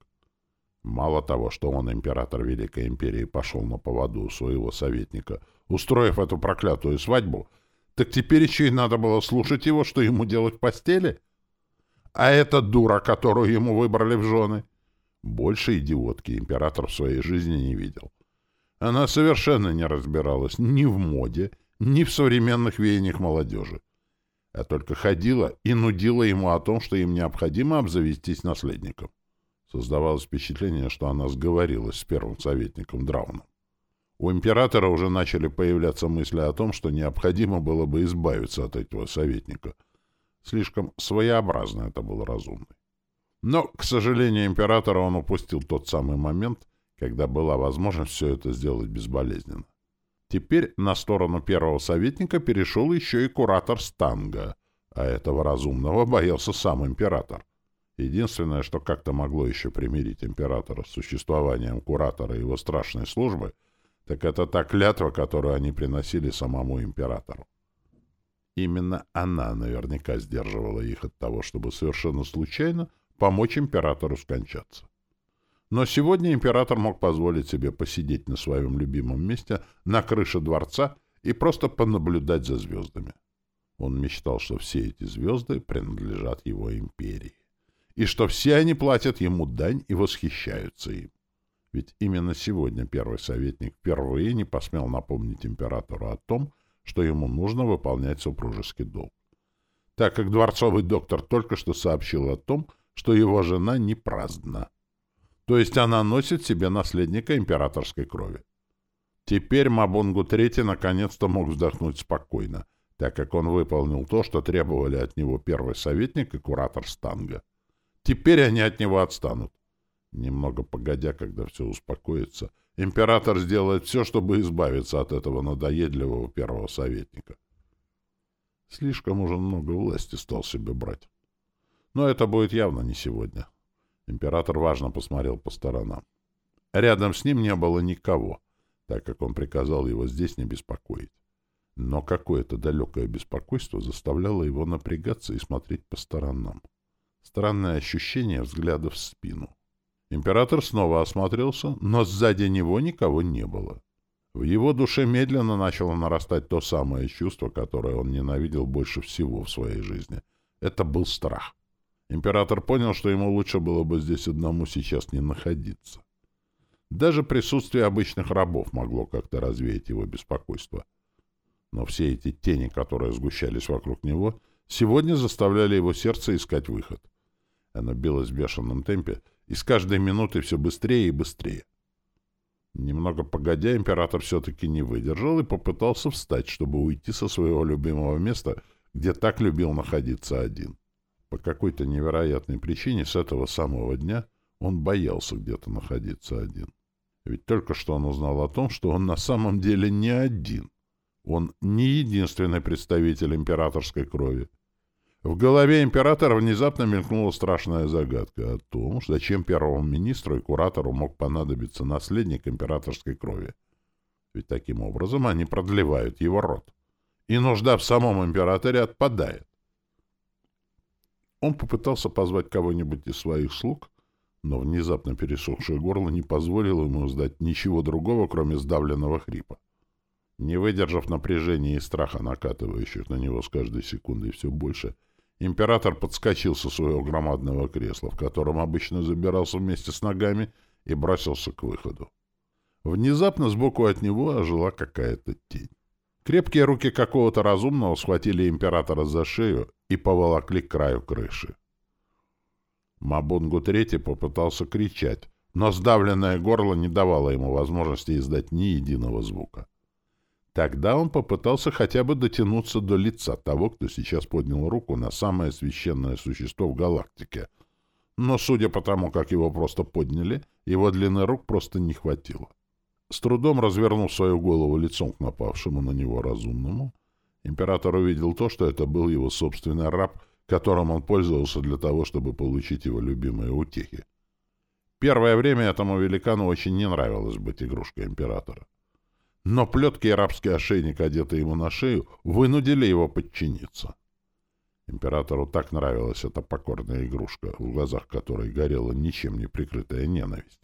Мало того, что он, император Великой Империи, пошел на поводу у своего советника, устроив эту проклятую свадьбу, так теперь еще и надо было слушать его, что ему делать в постели. А эта дура, которую ему выбрали в жены, больше идиотки император в своей жизни не видел. Она совершенно не разбиралась ни в моде, ни в современных веяниях молодежи, а только ходила и нудила ему о том, что им необходимо обзавестись наследником. Создавалось впечатление, что она сговорилась с первым советником Драуном. У императора уже начали появляться мысли о том, что необходимо было бы избавиться от этого советника. Слишком своеобразно это был разумный. Но, к сожалению, императора он упустил тот самый момент, когда была возможность все это сделать безболезненно. Теперь на сторону первого советника перешел еще и куратор Станга, а этого разумного боялся сам император. Единственное, что как-то могло еще примирить императора с существованием куратора и его страшной службы, так это та клятва, которую они приносили самому императору. Именно она наверняка сдерживала их от того, чтобы совершенно случайно помочь императору скончаться. Но сегодня император мог позволить себе посидеть на своем любимом месте на крыше дворца и просто понаблюдать за звездами. Он мечтал, что все эти звезды принадлежат его империи, и что все они платят ему дань и восхищаются им. Ведь именно сегодня первый советник впервые не посмел напомнить императору о том, что ему нужно выполнять супружеский долг. Так как дворцовый доктор только что сообщил о том, что его жена не праздна. То есть она носит себе наследника императорской крови. Теперь Мабунгу III наконец-то мог вздохнуть спокойно, так как он выполнил то, что требовали от него первый советник и куратор Станга. Теперь они от него отстанут. Немного погодя, когда все успокоится, император сделает все, чтобы избавиться от этого надоедливого первого советника. Слишком уже много власти стал себе брать. Но это будет явно не сегодня. Император важно посмотрел по сторонам. Рядом с ним не было никого, так как он приказал его здесь не беспокоить. Но какое-то далекое беспокойство заставляло его напрягаться и смотреть по сторонам. Странное ощущение взгляда в спину. Император снова осмотрелся, но сзади него никого не было. В его душе медленно начало нарастать то самое чувство, которое он ненавидел больше всего в своей жизни. Это был страх. Император понял, что ему лучше было бы здесь одному сейчас не находиться. Даже присутствие обычных рабов могло как-то развеять его беспокойство. Но все эти тени, которые сгущались вокруг него, сегодня заставляли его сердце искать выход. Оно билось в бешеном темпе, и с каждой минутой все быстрее и быстрее. Немного погодя, император все-таки не выдержал и попытался встать, чтобы уйти со своего любимого места, где так любил находиться один. По какой-то невероятной причине с этого самого дня он боялся где-то находиться один. Ведь только что он узнал о том, что он на самом деле не один. Он не единственный представитель императорской крови. В голове императора внезапно мелькнула страшная загадка о том, зачем первому министру и куратору мог понадобиться наследник императорской крови. Ведь таким образом они продлевают его род. И нужда в самом императоре отпадает. Он попытался позвать кого-нибудь из своих слуг, но внезапно пересохшее горло не позволило ему сдать ничего другого, кроме сдавленного хрипа. Не выдержав напряжения и страха, накатывающих на него с каждой секундой все больше, император подскочил со своего громадного кресла, в котором обычно забирался вместе с ногами, и бросился к выходу. Внезапно сбоку от него ожила какая-то тень. Крепкие руки какого-то разумного схватили императора за шею и поволокли к краю крыши. Мабунгу Третий попытался кричать, но сдавленное горло не давало ему возможности издать ни единого звука. Тогда он попытался хотя бы дотянуться до лица того, кто сейчас поднял руку на самое священное существо в галактике. Но, судя по тому, как его просто подняли, его длины рук просто не хватило. С трудом развернув свою голову лицом к напавшему на него разумному, император увидел то, что это был его собственный раб, которым он пользовался для того, чтобы получить его любимые утехи. Первое время этому великану очень не нравилось быть игрушкой императора. но плетки и рабский ошейник, одетый ему на шею, вынудили его подчиниться. Императору так нравилась эта покорная игрушка, в глазах которой горела ничем не прикрытая ненависть.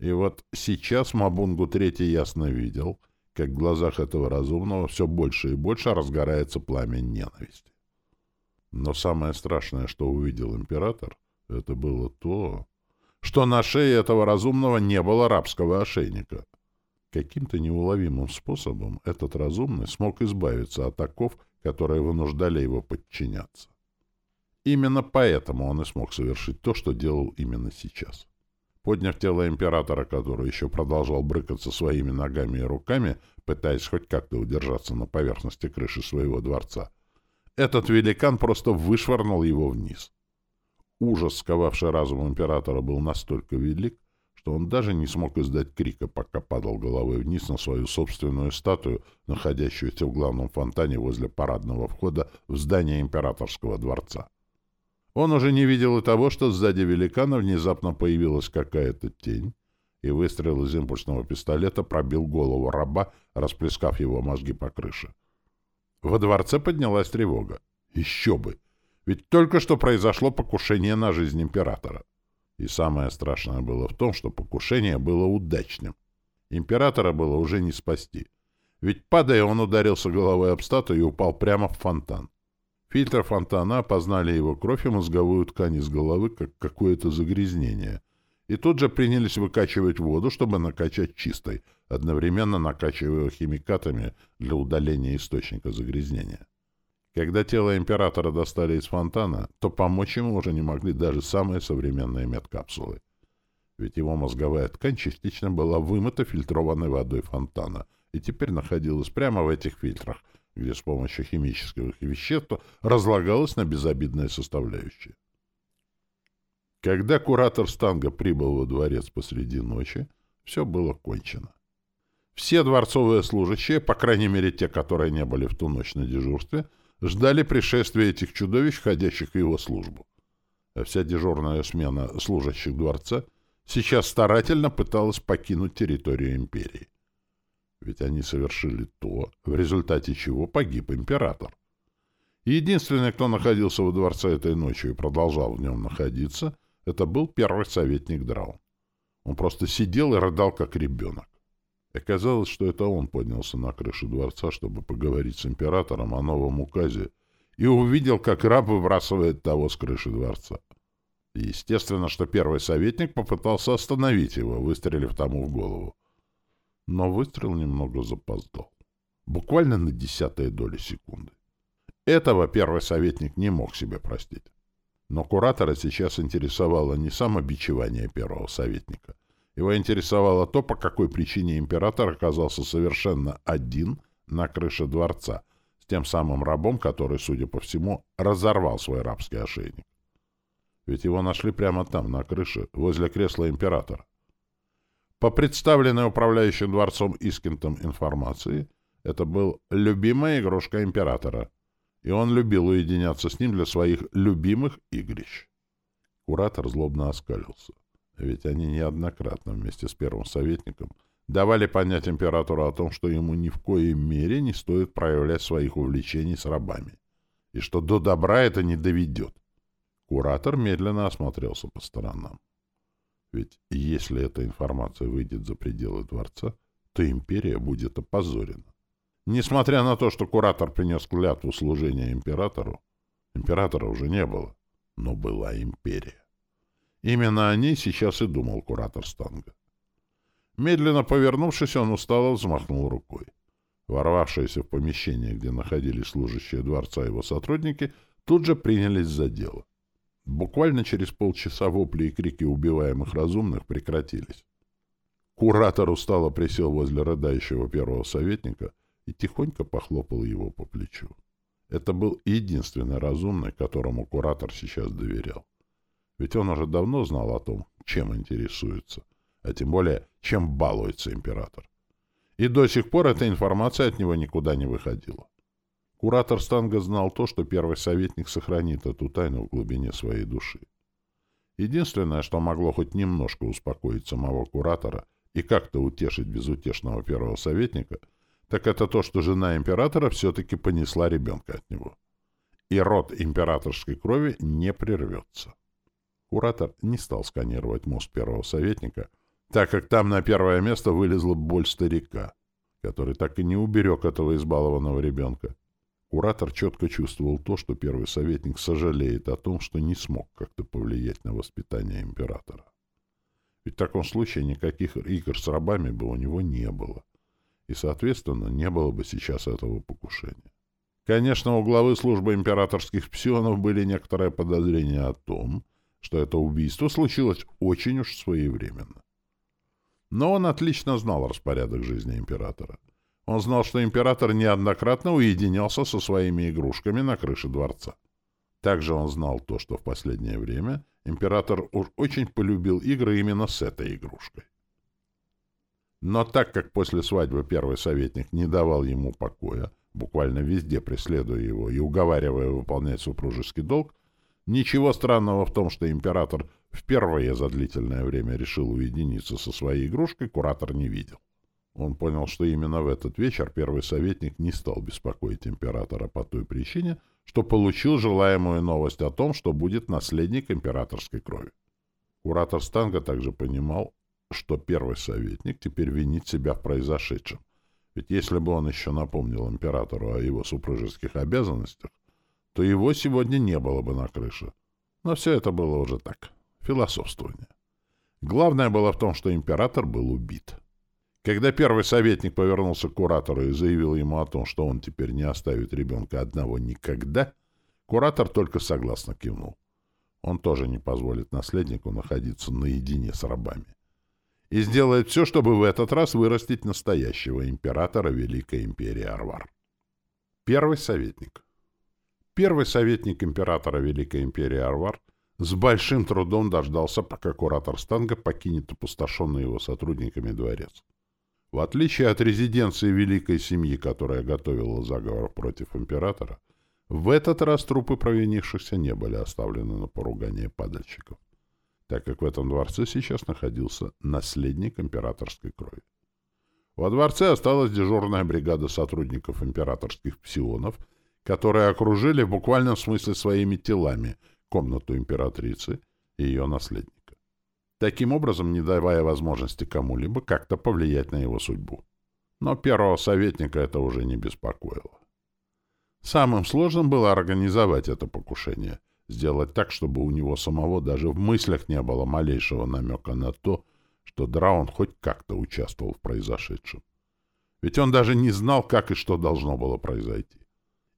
И вот сейчас Мабунгу Третий ясно видел, как в глазах этого разумного все больше и больше разгорается пламя ненависти. Но самое страшное, что увидел император, это было то, что на шее этого разумного не было рабского ошейника. Каким-то неуловимым способом этот разумный смог избавиться от оков, которые вынуждали его подчиняться. Именно поэтому он и смог совершить то, что делал именно сейчас. Подняв тело императора, который еще продолжал брыкаться своими ногами и руками, пытаясь хоть как-то удержаться на поверхности крыши своего дворца, этот великан просто вышвырнул его вниз. Ужас, сковавший разум императора, был настолько велик, что он даже не смог издать крика, пока падал головой вниз на свою собственную статую, находящуюся в главном фонтане возле парадного входа в здание императорского дворца. Он уже не видел и того, что сзади великана внезапно появилась какая-то тень, и выстрел из импульсного пистолета пробил голову раба, расплескав его мозги по крыше. Во дворце поднялась тревога. Еще бы! Ведь только что произошло покушение на жизнь императора. И самое страшное было в том, что покушение было удачным. Императора было уже не спасти. Ведь, падая, он ударился головой об статую и упал прямо в фонтан. Фильтры фонтана опознали его кровь и мозговую ткань из головы как какое-то загрязнение. И тут же принялись выкачивать воду, чтобы накачать чистой, одновременно накачивая химикатами для удаления источника загрязнения. Когда тело императора достали из фонтана, то помочь ему уже не могли даже самые современные медкапсулы. Ведь его мозговая ткань частично была вымыта фильтрованной водой фонтана и теперь находилась прямо в этих фильтрах, где с помощью химических веществ разлагалась на безобидные составляющие. Когда куратор Станга прибыл во дворец посреди ночи, все было кончено. Все дворцовые служащие, по крайней мере те, которые не были в ту ночь на дежурстве, ждали пришествия этих чудовищ, входящих в его службу. А вся дежурная смена служащих дворца сейчас старательно пыталась покинуть территорию империи. Ведь они совершили то, в результате чего погиб император. Единственный, кто находился во дворце этой ночью и продолжал в нем находиться, это был первый советник Драу. Он просто сидел и рыдал, как ребенок. Оказалось, что это он поднялся на крышу дворца, чтобы поговорить с императором о новом указе, и увидел, как раб выбрасывает того с крыши дворца. Естественно, что первый советник попытался остановить его, выстрелив тому в голову. Но выстрел немного запоздал. Буквально на десятые доли секунды. Этого первый советник не мог себе простить. Но куратора сейчас интересовало не самобичевание первого советника, его интересовало то, по какой причине император оказался совершенно один на крыше дворца, с тем самым рабом, который, судя по всему, разорвал свой рабский ошейник. Ведь его нашли прямо там, на крыше, возле кресла императора. По представленной управляющим дворцом Искентом информации, это был любимая игрушка императора, и он любил уединяться с ним для своих любимых игрищ. Куратор злобно оскалился. Ведь они неоднократно вместе с первым советником давали понять императору о том, что ему ни в коей мере не стоит проявлять своих увлечений с рабами, и что до добра это не доведет. Куратор медленно осмотрелся по сторонам. Ведь если эта информация выйдет за пределы дворца, то империя будет опозорена. Несмотря на то, что куратор принес клятву служения императору, императора уже не было, но была империя. Именно о ней сейчас и думал куратор Станга. Медленно повернувшись, он устало взмахнул рукой. Ворвавшиеся в помещение, где находились служащие дворца его сотрудники, тут же принялись за дело. Буквально через полчаса вопли и крики убиваемых разумных прекратились. Куратор устало присел возле рыдающего первого советника и тихонько похлопал его по плечу. Это был единственный разумный, которому куратор сейчас доверял. Ведь он уже давно знал о том, чем интересуется, а тем более, чем балуется император. И до сих пор эта информация от него никуда не выходила. Куратор Станга знал то, что первый советник сохранит эту тайну в глубине своей души. Единственное, что могло хоть немножко успокоить самого куратора, и как-то утешить безутешного первого советника, так это то, что жена императора все-таки понесла ребенка от него. И род императорской крови не прервется. Куратор не стал сканировать мозг первого советника, так как там на первое место вылезла боль старика, который так и не уберег этого избалованного ребенка. Куратор четко чувствовал то, что первый советник сожалеет о том, что не смог как-то повлиять на воспитание императора. Ведь в таком случае никаких игр с рабами бы у него не было. И, соответственно, не было бы сейчас этого покушения. Конечно, у главы службы императорских псионов были некоторые подозрения о том, что это убийство случилось очень уж своевременно. Но он отлично знал распорядок жизни императора. Он знал, что император неоднократно уединялся со своими игрушками на крыше дворца. Также он знал то, что в последнее время император уж очень полюбил игры именно с этой игрушкой. Но так как после свадьбы первый советник не давал ему покоя, буквально везде преследуя его и уговаривая выполнять супружеский долг, ничего странного в том, что император впервые за длительное время решил уединиться со своей игрушкой, куратор не видел. Он понял, что именно в этот вечер первый советник не стал беспокоить императора по той причине, что получил желаемую новость о том, что будет наследник императорской крови. Куратор Станга также понимал, что первый советник теперь винит себя в произошедшем. Ведь если бы он еще напомнил императору о его супружеских обязанностях, то его сегодня не было бы на крыше. Но все это было уже так, философствование. Главное было в том, что император был убит. Когда первый советник повернулся к куратору и заявил ему о том, что он теперь не оставит ребенка одного никогда, куратор только согласно кивнул. Он тоже не позволит наследнику находиться наедине с рабами. И сделает все, чтобы в этот раз вырастить настоящего императора Великой империи Арвар. Первый советник. Первый советник императора Великой империи Арвар с большим трудом дождался, пока куратор Станга покинет опустошенный его сотрудниками дворец. В отличие от резиденции великой семьи, которая готовила заговор против императора, в этот раз трупы провинившихся не были оставлены на поругание падальщиков, так как в этом дворце сейчас находился наследник императорской крови. Во дворце осталась дежурная бригада сотрудников императорских псионов, которые окружили в буквальном смысле своими телами комнату императрицы и ее наследника таким образом не давая возможности кому-либо как-то повлиять на его судьбу. Но первого советника это уже не беспокоило. Самым сложным было организовать это покушение, сделать так, чтобы у него самого даже в мыслях не было малейшего намека на то, что Драун хоть как-то участвовал в произошедшем. Ведь он даже не знал, как и что должно было произойти.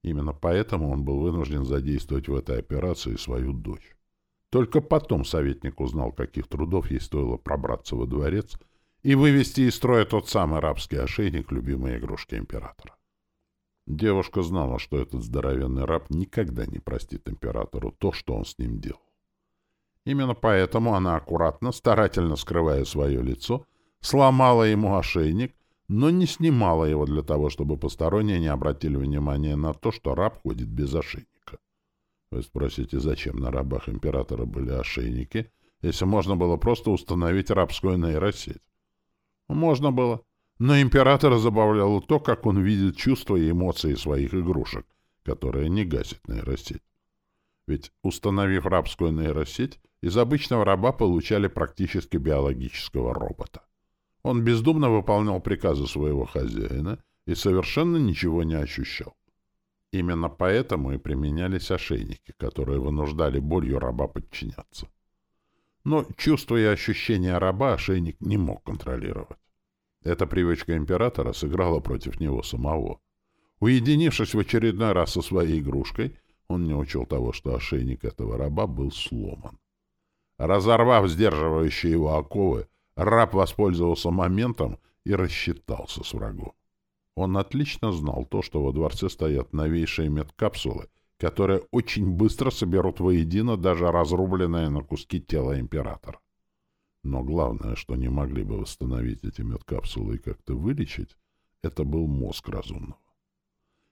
Именно поэтому он был вынужден задействовать в этой операции свою дочь. Только потом советник узнал, каких трудов ей стоило пробраться во дворец и вывести из строя тот самый рабский ошейник любимой игрушки императора. Девушка знала, что этот здоровенный раб никогда не простит императору то, что он с ним делал. Именно поэтому она аккуратно, старательно скрывая свое лицо, сломала ему ошейник, но не снимала его для того, чтобы посторонние не обратили внимания на то, что раб ходит без ошейника. Вы спросите, зачем на рабах императора были ошейники, если можно было просто установить рабскую нейросеть? Можно было. Но императора забавляло то, как он видит чувства и эмоции своих игрушек, которые не гасит нейросеть. Ведь, установив рабскую нейросеть, из обычного раба получали практически биологического робота. Он бездумно выполнял приказы своего хозяина и совершенно ничего не ощущал. Именно поэтому и применялись ошейники, которые вынуждали болью раба подчиняться. Но чувства и ощущения раба ошейник не мог контролировать. Эта привычка императора сыграла против него самого. Уединившись в очередной раз со своей игрушкой, он не учел того, что ошейник этого раба был сломан. Разорвав сдерживающие его оковы, раб воспользовался моментом и рассчитался с врагом. Он отлично знал то, что во дворце стоят новейшие медкапсулы, которые очень быстро соберут воедино даже разрубленное на куски тело императора. Но главное, что не могли бы восстановить эти медкапсулы и как-то вылечить, это был мозг разумного.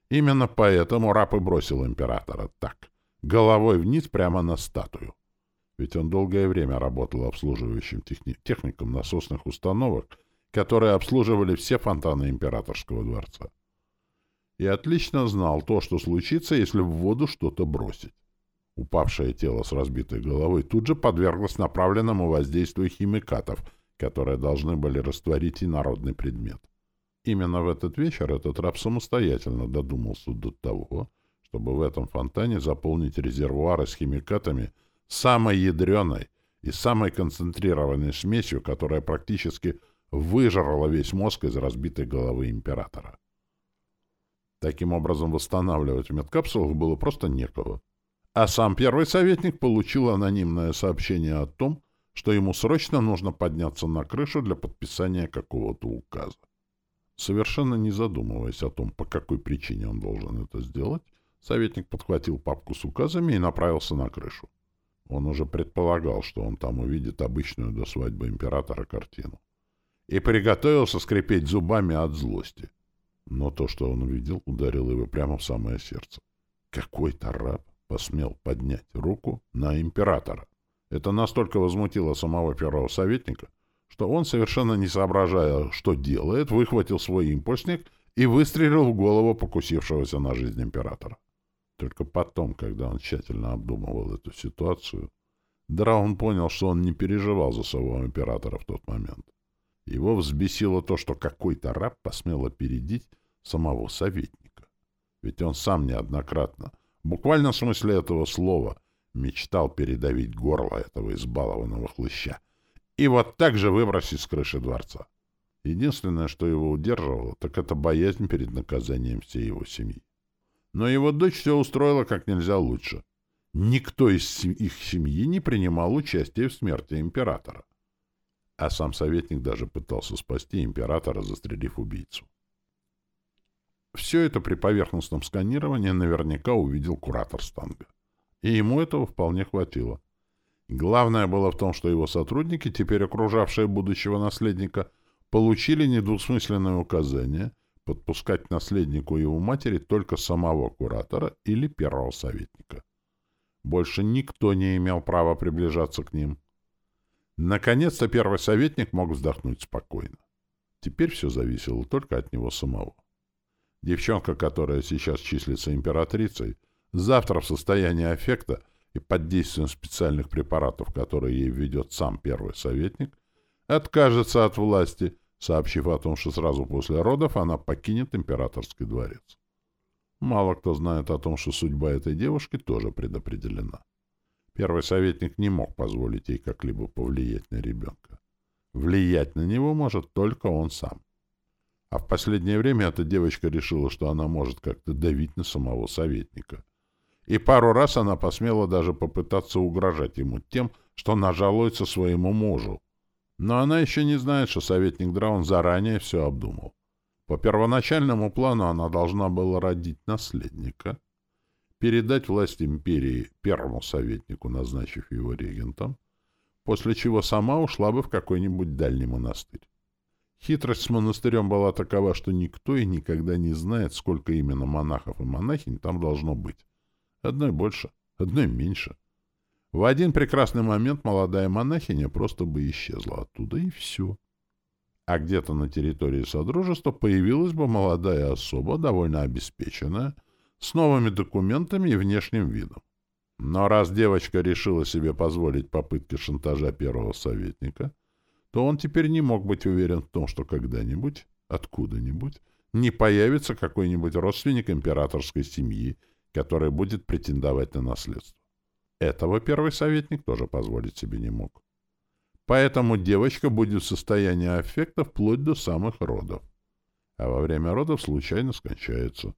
Именно поэтому раб и бросил императора так, головой вниз прямо на статую. Ведь он долгое время работал обслуживающим техни техником насосных установок которые обслуживали все фонтаны императорского дворца. И отлично знал то, что случится, если в воду что-то бросить. Упавшее тело с разбитой головой тут же подверглось направленному воздействию химикатов, которые должны были растворить инородный предмет. Именно в этот вечер этот раб самостоятельно додумался до того, чтобы в этом фонтане заполнить резервуары с химикатами самой ядреной и самой концентрированной смесью, которая практически выжрала весь мозг из разбитой головы императора. Таким образом, восстанавливать в было просто некого. А сам первый советник получил анонимное сообщение о том, что ему срочно нужно подняться на крышу для подписания какого-то указа. Совершенно не задумываясь о том, по какой причине он должен это сделать, советник подхватил папку с указами и направился на крышу. Он уже предполагал, что он там увидит обычную до свадьбы императора картину. И приготовился скрипеть зубами от злости. Но то, что он увидел, ударило его прямо в самое сердце. Какой-то раб посмел поднять руку на императора. Это настолько возмутило самого первого советника, что он, совершенно не соображая, что делает, выхватил свой импульсник и выстрелил в голову покусившегося на жизнь императора. Только потом, когда он тщательно обдумывал эту ситуацию, Драун понял, что он не переживал за своего императора в тот момент. Его взбесило то, что какой-то раб посмел опередить самого советника. Ведь он сам неоднократно буквально в смысле этого слова, мечтал передавить горло этого избалованного хлыща и вот так же выбросить с крыши дворца. Единственное, что его удерживало, так это боязнь перед наказанием всей его семьи. Но его дочь все устроила как нельзя лучше. Никто из их семьи не принимал участия в смерти императора. А сам советник даже пытался спасти императора, застрелив убийцу. Все это при поверхностном сканировании наверняка увидел куратор Станга. И ему этого вполне хватило. Главное было в том, что его сотрудники, теперь окружавшие будущего наследника, получили недвусмысленное указание подпускать наследнику его матери только самого куратора или первого советника. Больше никто не имел права приближаться к ним. Наконец-то первый советник мог вздохнуть спокойно. Теперь все зависело только от него самого. Девчонка, которая сейчас числится императрицей, завтра в состоянии аффекта и под действием специальных препаратов, которые ей введет сам первый советник, откажется от власти, сообщив о том, что сразу после родов она покинет императорский дворец. Мало кто знает о том, что судьба этой девушки тоже предопределена. Первый советник не мог позволить ей как-либо повлиять на ребенка. Влиять на него может только он сам. А в последнее время эта девочка решила, что она может как-то давить на самого советника. И пару раз она посмела даже попытаться угрожать ему тем, что нажалуется своему мужу. Но она еще не знает, что советник Драун заранее все обдумал. По первоначальному плану она должна была родить наследника, передать власть империи первому советнику, назначив его регентом, после чего сама ушла бы в какой-нибудь дальний монастырь. Хитрость с монастырем была такова, что никто и никогда не знает, сколько именно монахов и монахинь там должно быть. Одной больше, одной меньше. В один прекрасный момент молодая монахиня просто бы исчезла оттуда, и все. А где-то на территории Содружества появилась бы молодая особа, довольно обеспеченная, с новыми документами и внешним видом. Но раз девочка решила себе позволить попытки шантажа первого советника, то он теперь не мог быть уверен в том, что когда-нибудь, откуда-нибудь, не появится какой-нибудь родственник императорской семьи, который будет претендовать на наследство. Этого первый советник тоже позволить себе не мог. Поэтому девочка будет в состоянии аффекта вплоть до самых родов. А во время родов случайно скончается.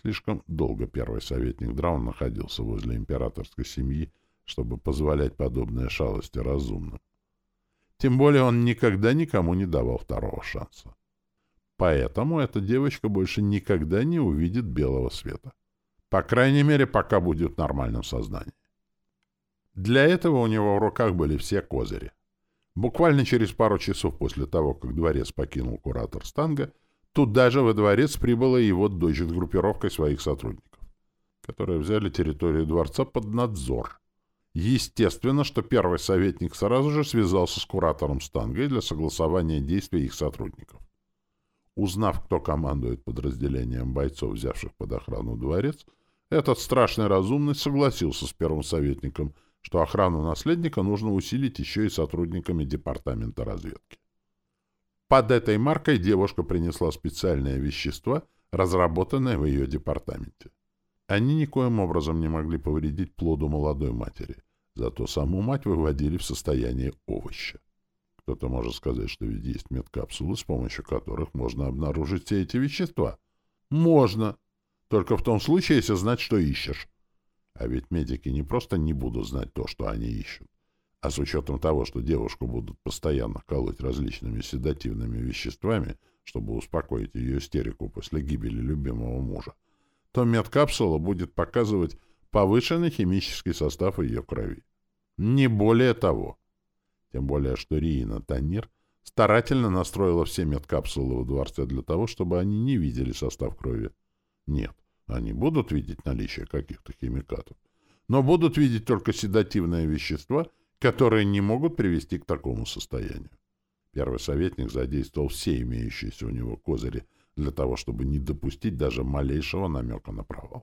Слишком долго первый советник Драун находился возле императорской семьи, чтобы позволять подобные шалости разумным. Тем более он никогда никому не давал второго шанса. Поэтому эта девочка больше никогда не увидит белого света. По крайней мере, пока будет в нормальном сознании. Для этого у него в руках были все козыри. Буквально через пару часов после того, как дворец покинул куратор Станга, туда же во дворец прибыла его дочь с группировкой своих сотрудников, которые взяли территорию дворца под надзор Естественно, что первый советник сразу же связался с куратором Стангой для согласования действий их сотрудников. Узнав, кто командует подразделением бойцов, взявших под охрану дворец, этот страшный разумный согласился с первым советником, что охрану наследника нужно усилить еще и сотрудниками департамента разведки. Под этой маркой девушка принесла специальные вещества, разработанные в ее департаменте. Они никоим образом не могли повредить плоду молодой матери, зато саму мать выводили в состояние овоща. Кто-то может сказать, что ведь есть медкапсулы, с помощью которых можно обнаружить все эти вещества. Можно. Только в том случае, если знать, что ищешь. А ведь медики не просто не будут знать то, что они ищут, а с учетом того, что девушку будут постоянно колоть различными седативными веществами, чтобы успокоить ее истерику после гибели любимого мужа, то медкапсула будет показывать повышенный химический состав ее крови. Не более того. Тем более, что Риина Танир старательно настроила все медкапсулы во дворце для того, чтобы они не видели состав крови. Нет, они будут видеть наличие каких-то химикатов, но будут видеть только седативные вещества, которые не могут привести к такому состоянию. Первый советник задействовал все имеющиеся у него козыри для того, чтобы не допустить даже малейшего намека на провал.